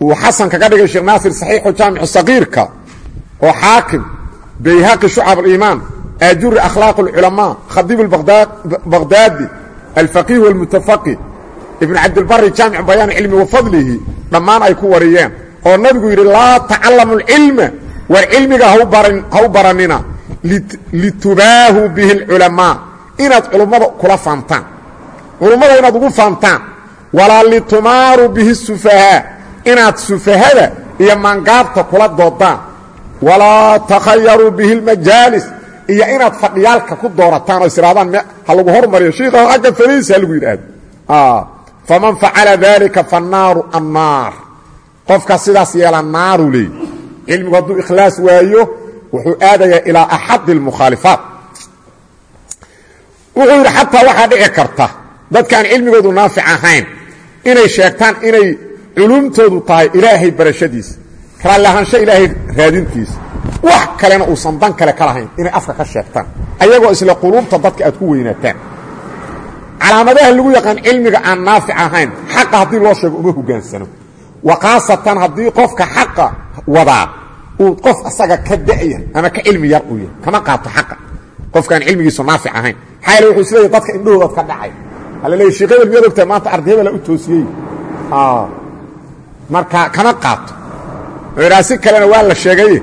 uu xasan kaga dhigay sheekh naasir saxiixu jaamicu sagiirka oo xaakim bayhaqi shucab aliimaan aajuri akhlaaq اlculamaa khadiib اbaqdaadi alfaqiih wاlmutafaqih ibn cabdilbari jaamic bayaan cilmi wafadlihi dhammaan ay ku wariyeen oo nabigu yidhi laa tacalamu اlcilma war cilmiga ha u baranina litubaahu bihi اlculamaa inaad culummada kula faantaan culummada inaad ugu faantaan walaa litumaaru bihi الsufahaa inaad sufahada iyo maangaabta kula doodaan walaa takhayaruu bihi اlmajaalis iyo inaad fadhiyaalka ku doorataan oo is idhahdaan ha lagu hormariyo. Shiikha agga fariisa ha lagu yidhaahdo. Faman facala dalika fannaaru annaar. Qofka sidaas yeela naaru leey cilmigu hadduu ikhlaas waayo wuxuu aadayaa ilaa axadi اlmukhaalifaat wuxuu yidhi xataa waxaa dhici karta dadkaan cilmigoodu naafic ahayn inay sheegtaan inay culumtoodu tahay ilaahay barashadiisa raallahaansho ilaahay raadintiisa wax kalena uusan dan kale ka lahayn inay afka ka sheegtaan ayagoo isla quluubta dadka aad ku weynaataan calaamadaha lagu yaqaan cilmiga aan naafic ahayn xaqa haddii loo sheego uma hogaansano wa khaasatan haddii qofka xaqa wadaa uu qof asaga ka da'ya ama ka cilmi yar uu yahay kama qaato xaqa. Qofkaan cilmigiisu naafic ahayn. Maxaa yaele wuxuu isleeyahy dadka indhahoodaad ka dhacay. Waa la leeyay sheekh hebel miyaad ogtahay? Maanta arday hebela u toosiyey. Marka kama qaato. Aa si kalena waa la sheegay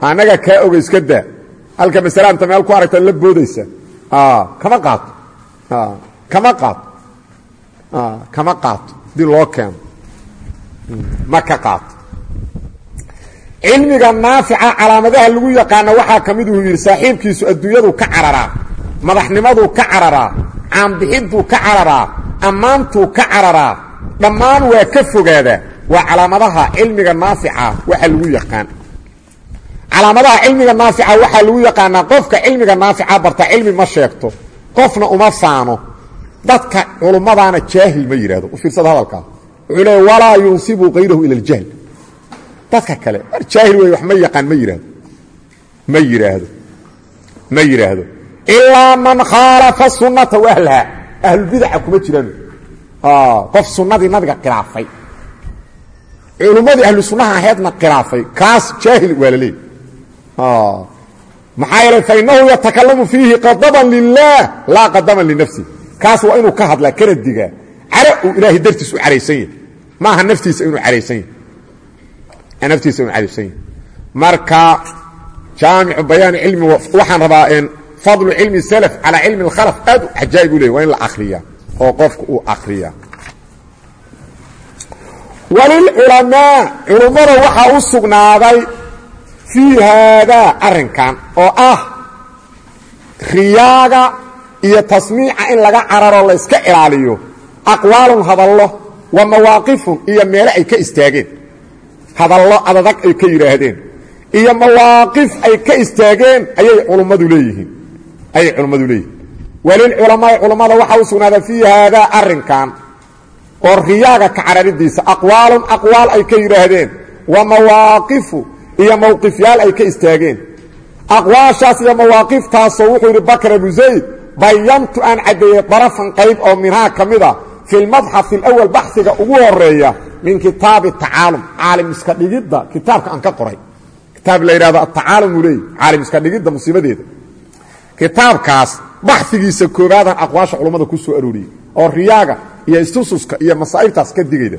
annaga kaa oga iska daa. Halka masalaanta meel ku aragta la boodaysa. Kama qaato. Kama qaato. Kama qaato. Hadii loo keeno. Ma ka qaato. Calaamadaha lagu yaqaana waxaa ka mid uu yidhi saaxiibkiisu adduunyadu ka cararaa. Madaxnimaduu ka cararaa. Caanbixintuu ka cararaa. Ammaantuu ka cararaa. Dhammaan waa ka fogaadaa. Waa calaamadaha cilmiga naafica waxa lagu yaqaan calaamadaha cilmiga naafica waxaa lagu yaqaanaa qofka cilmiga naafica barta cilmi ma sheegto qofna uma faano. Dadka culummadaana jaahil ma yidhahdo u fiirsada hadalkaa wuxuu walaa yunsibu kayrahu ila aljahl. Dadka kale war jaahil wey wax ma yaqaan ma yidhaahdo ma yidhaahdo ma yidhaahdo ilaa man khaalafa sunnata wa ahlaha ahlulbidaca kuma jiraan. Qof sunnadii nabiga khilaafay. Culummadii ahlu sunnaha ahaydna khilaafay. Kaas jaahil waa leey maxaa yeelay fainahu yatakalamu fiihi qadaban lilah laa qadaman linafsi kaas waa inuu ka hadlaa kana digaa caro uu ilaahay dartiis u caraysan yahay maaha naftiisa inuu caraysan yahay naftiisa inuu caraysan yahay marka jaamicu bayaani cilmi waxaan rabaa fadlu cilmi salaf calaa cilmi اlkhalaf aad cajaa'ib u ley waa in la akriyaa oo qofka uu akriyaa walilculamaa culummada waxaa u sugnaaday fii haadaa arrinkan oo ah riyaaga iyo tasmiica in laga cararo layska ilaaliyo aqwaalun hadallo wa mawaaqifun iyo meelo ay ka istaageen hadallo adadag ay ka yidhaahdeen iyo mawaaqif ay ka istaageen ayay culummadu leeyihiin ayay culummadu leeyihiin walilculamaai culammada waxaa u sugnaaday fii haadaa arrinkan oo riyaaga ka cararidiisa aqwaalun aqwaal ay ka yidhaahdeen wa mawaaqifu iyo mawqifyaal ay ka istaageen. Aqwaashaas iyo mawaaqiftaasoo wuxuu yidhi bakr abu zayd bayantu aan caddeeyey darafan qayb oo minhaa ka mid a fi lmadxaf alawal baxiga ugu horreeya min kitaabi tacaalum. Caalim iska dhigidda kitaabka aan ka qoray. Kitaab la yidhahdo atacaalum uu leeyay caalim iska dhigidda musiibadeeda. Kitaabkaas baxigiisa koobaadaan aqwaasha culummada ku soo arooriyey oo riyaaga iyo istususka iyo masaa'ibtaas ka digayda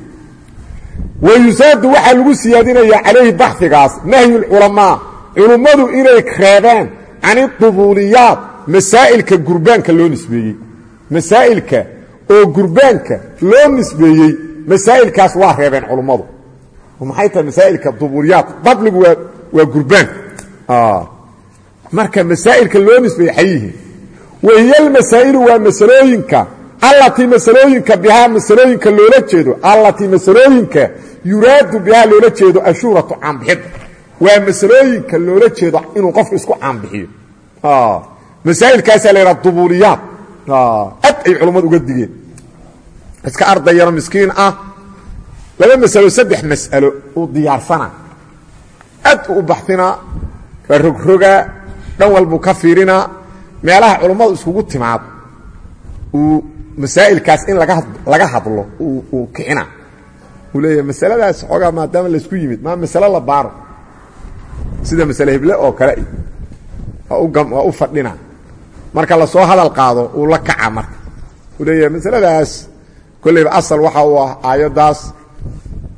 wayusaadu waxaa lagu siyaadinayaa calayhi baxigaas nahyulculamaa culummadu inay reebeen can idubuuliyaat masaa'ilka gurbaanka loo nisbeeyey masaa'ilka oo gurbaanka loo nisbeeyey masaa'ilkaas waa reebeen culummadu maxay tahay masaa'ilka dubuuliyaat dabligu waa waa gurbaan marka masaa'ilka loo nisbeeyey xayihi wahiyalmasaa'ilu waa masalooyinka allatii masalooyinka bihaa masalooyinka loola jeedo allatii masalooyinka yuraadu bihaa loola jeedo ashuuratu caanbixidda waa masalooyinka loola jeedo inuu qofku isku caanbixiyo masaa'ilkaasaa la yidhaha dubuuliyaad ad ay culummadu uga digeen. Iska arday yaro miskiin ah. Laba masalo saddex mas'alo uu diyaarsana. Ad u u baxinaa waa rogrogaa dhan walbuu ka fiirinaa meelaha culummadu iskugu timaado masaa'ilkaas in laga hadlo uu kicina. Uu leeyahay masaladaas xoogaa maadaama laysku yimid maa masalo la baaro. Sida masale heble oo kale waa u fadhina. Marka la soo hadal qaado uu la kaca marka. Uu leeyahay masaladaas kollayba asal waxa uu ah aayaddaas.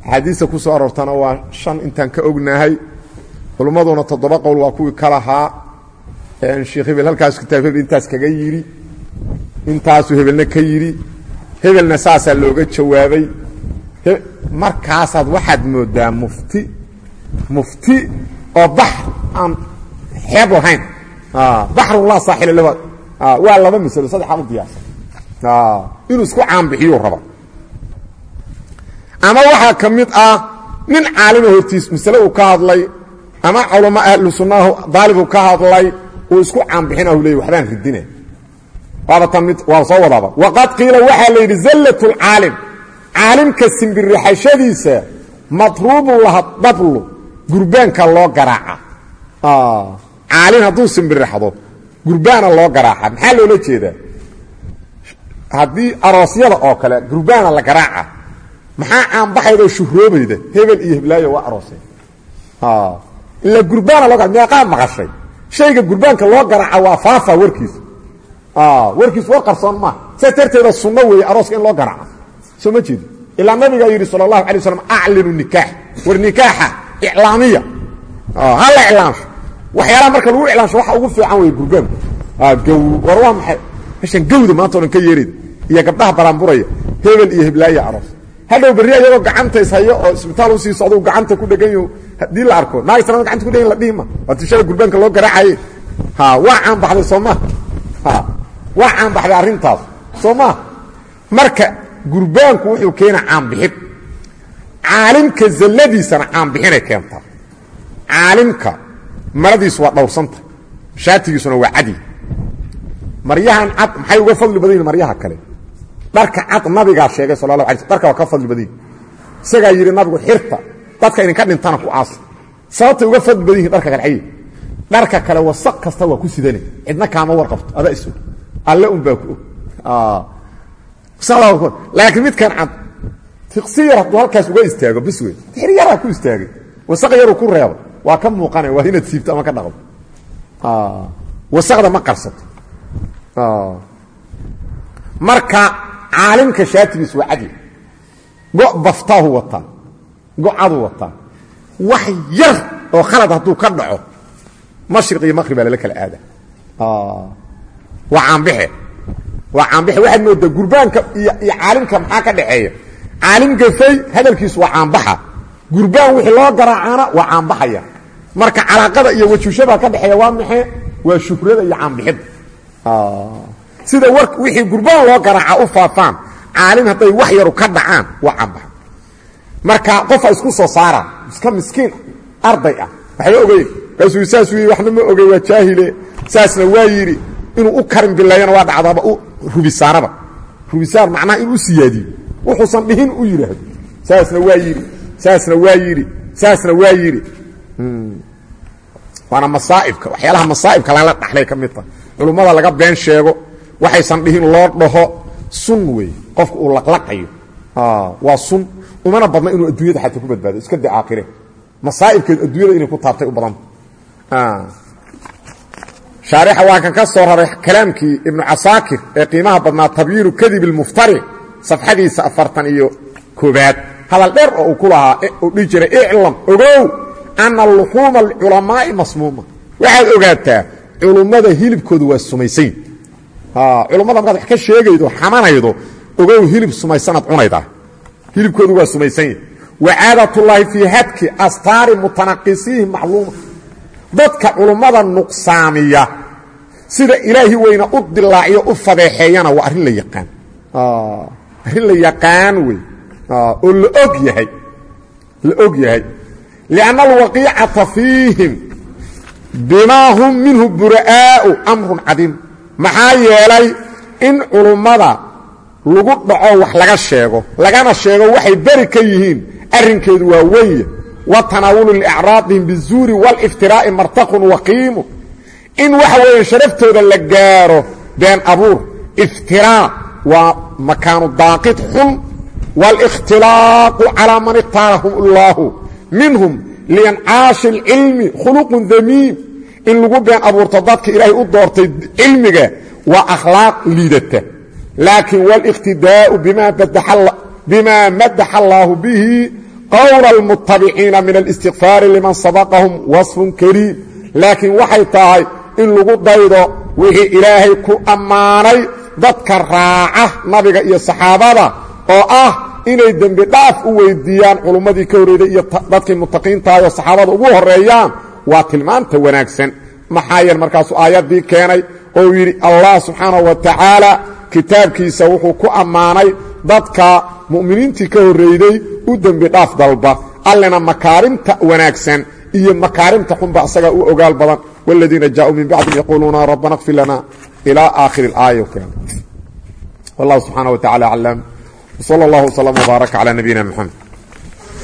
Axaadiista ku soo aroortana waa shan intaan ka ognahay. Culummaduna toddoba qowl waa kuwii ka lahaa. Sheekh hebel halkaas kitaab hebel intaas kaga yidhi intaasuu hebelna ka yidhi hebelna saasaa looga jawaabay. Markaasaad waxaad moodaa mufti mufti oo baxr aan xeeb lahayn baxrun laa saaxila lahu. Waa laba masalo saddexaa u diyaarsan inuu isku caanbixiyuu raba. Ama waxaa ka mid ah nin caalima hortiis masale uu ka hadlay ama culamo ahlu sunnahu daalibuu ka hadlay uu isku caanbixina u waxbaan ridina waa soo wadaaba. Waqad qiila waxaa la yidhi zallat lcaalim caalimka simbirixashadiisa madruubun laha dablu gurbaanka loo garaaca. Caalim hadduu simbirixdo gurbaana loo garaaca. Maxaa loola jeedaa? Haddii aroosyada oo kale gurbaana la garaaca maxaa caanbaxaydoo shuhroobayda hebel iyo heblaayo waa arooseen ila gurbaana loo meeqaa maqashay. Shayga gurbaanka loo garaaca waa faafa warkiisa warkiis war qarsoon maaha saas darteeda sunno weeye arooska in loo garaaco. Soo ma jeedi ilaa nabigaa yidhi sal allahu alay waslam aclinu nikaax. War nikaaxa iclaamiya. Hala iclaamsho. Waxyaalaha marka lagu iclaamsho waxa ugu fiican wey gurbaanku gow war waa maxay? Meshan gawda maanta o ka yeerayda iyo gabdhaha baraanburaya hebel iyo heblaaya aroos. Hadhow berri ayagoo gacanta ishayo oo isbitaal u sii socda gacanta ku dhegan yaho haddii la arko naag sanada gacanta ku dhegan la dhihima waa tishada gurbaanka loo garaacaye waa caanbaxday soo maa waa caanbaxday arrintaas soo maa marka gurbaanku wuxuu keenaa caanbixid caalimka zalladiisana caanbixinay keentaa. Caalimka maradiisu waa dhowrsanta shaatigiisuna waa cadi maryahan cad maxay uga fadli badan yihiin maryaha kale? Dharka cad nabigaa sheegay sal la ala sl dharka waa ka fadli badan yihiin isagaa yidhi nabigu xirta. Dadka idinka dhintana ku aasa sababtay uga fadli badan yihiin dharka kale xayi dharka kale wasaq kasta waa ku sidane. Cidna kaama warqabto. Adaa isog alle un baa ku og. Laakiin midkan cad tiqsi yar hadduu halkaas uga istaago bis wey xir yaraa ku istaagay wasaq yaruu ku reebo waa ka muuqanaya waa inaad siibto ama ka dhaqdo. Wasaqda ma qarsato. Marka caalimka shaatigiis waa cadi go' baftaahu wataa go-aduu wataa wax yar oo khalad hadduu ka dhaco mashriq iyo maqrib baa lala kala aada waa caambixe waa caambixe waxaad moodaa gurbaanka iyo iyo caalimka maxaa ka dhaxeeya caalim gafay hadalkiisu waa caambaxa gurbaan wixii loo garaacaana waa caambaxaya marka calaaqada iyo wajuushabaa ka dhexeeya waa maxay? Waa shuhrada iyo caambixidda sida war wixii gurbaan loo garaaca u faafaan caalim hadday wax yaru ka dhacaan waa caambaxa marka qofa isku soo saara iska miskiin arday ah. Waxba ogeyn kaasuu saasuu yii waxna ma ogey waa jaahile. Saasna waa yidhi inuu u karin bileeyana waa dhacdaaba rubisaanaba. Rubisaan macnaha inuu u siyaadiyo. Wuxuusan dhihin u yidhaahdo. Saasna waa yidhi. Saasna waa yidhi. Saasna waa yidhi. Waana masaaibka waxyaalaha masaaibka lala dhaxlay ka mid taha culummada laga been sheego waxaysan dhihin loo dhaho sun wey qofka uu laqlaqayo. Waa sun. Umana badna inuu adduunyada xataa ku badbaado. Iska da aakhire masaaibkeed adduunyada inay ku taabtay u badanta shaarixa waa kan ka soo raray kalaamkii ibnu casaakir ee qiimaha badnaa tabyiinu kadib ilmuftari safxadiisa afartan iyo koobaad hadal dheer oo uu ku lahaa uu dhihi jiray iclam ogow ana luxuuma alculamaa'i masmuuma waxaad ogaataa culummada hilibkoodu waa sumaysayn. Culummada markaad wax ka sheegaydo xamanaydo ogow hilib sumaysanaad cunaydaa hilibkoodu waa dadka culummada nuqsaamiya sida ilaahi weyna u dilaaciyo u fadeexeeyana waa arrin la yaqaan. Arrin la yaqaan wey. Oo la og yahay. La og yahay. Lianna alwaqiicata fiihim bimaa hum minhu bura'aa'u amrun cadiim. Maxaa yeelay in culummada lagu dhaco wax laga sheego lagana sheego waxay beri ka yihiin arrinkeedu waa weye wa tanaawulu liacraadihim bizuuri wاliftiraa'i martaqun waqiimu in waxa weeye sharaftooda la gaaro been abuur iftiraa waa makaanu daaqid xun wاlاkhtilaaqu calىa man ikhtaarahum اllaahu minhum liancaashi اlcilmi khuluqun damiim in lagu been abuurto dadka ilaahay u doortay cilmiga waa akhlaaq liidata laakiin wاlاqtidaau bima madaxa allaahu bihi qowla almutabiciina min alistiqfaari liman sabaqahum wasfun kariim laakiin waxay tahay in lagu daydo wixii ilaahay ku ammaanay dadka raaca nabiga iyo saxaabada oo ah inay dembi dhaaf u weyddiiyaan culummadii ka horreeday iyo dadkii mutaqiintahay oo saxaabada ugu horreeyaan waa tilmaanta wanaagsan maxaa yeel markaasuu aayaddii keenay oo yidhi allah subxaanahu wa tacaala kitaabkiisa wuxuu ku ammaanay dadka mu'miniintii ka horreeyday u dembi dhaaf dalba allena makaarimta wanaagsan iyo makaarimta xunba isagaa u ogaal badan wاladiina jaaءuu min bacdihim yaquuluuna rabbana اkfir lana ilى aakhir اlaaya wallahu subxaanaه wa tacala aclam wslى اllah وslm وbaaraka calى nabiyina mxamed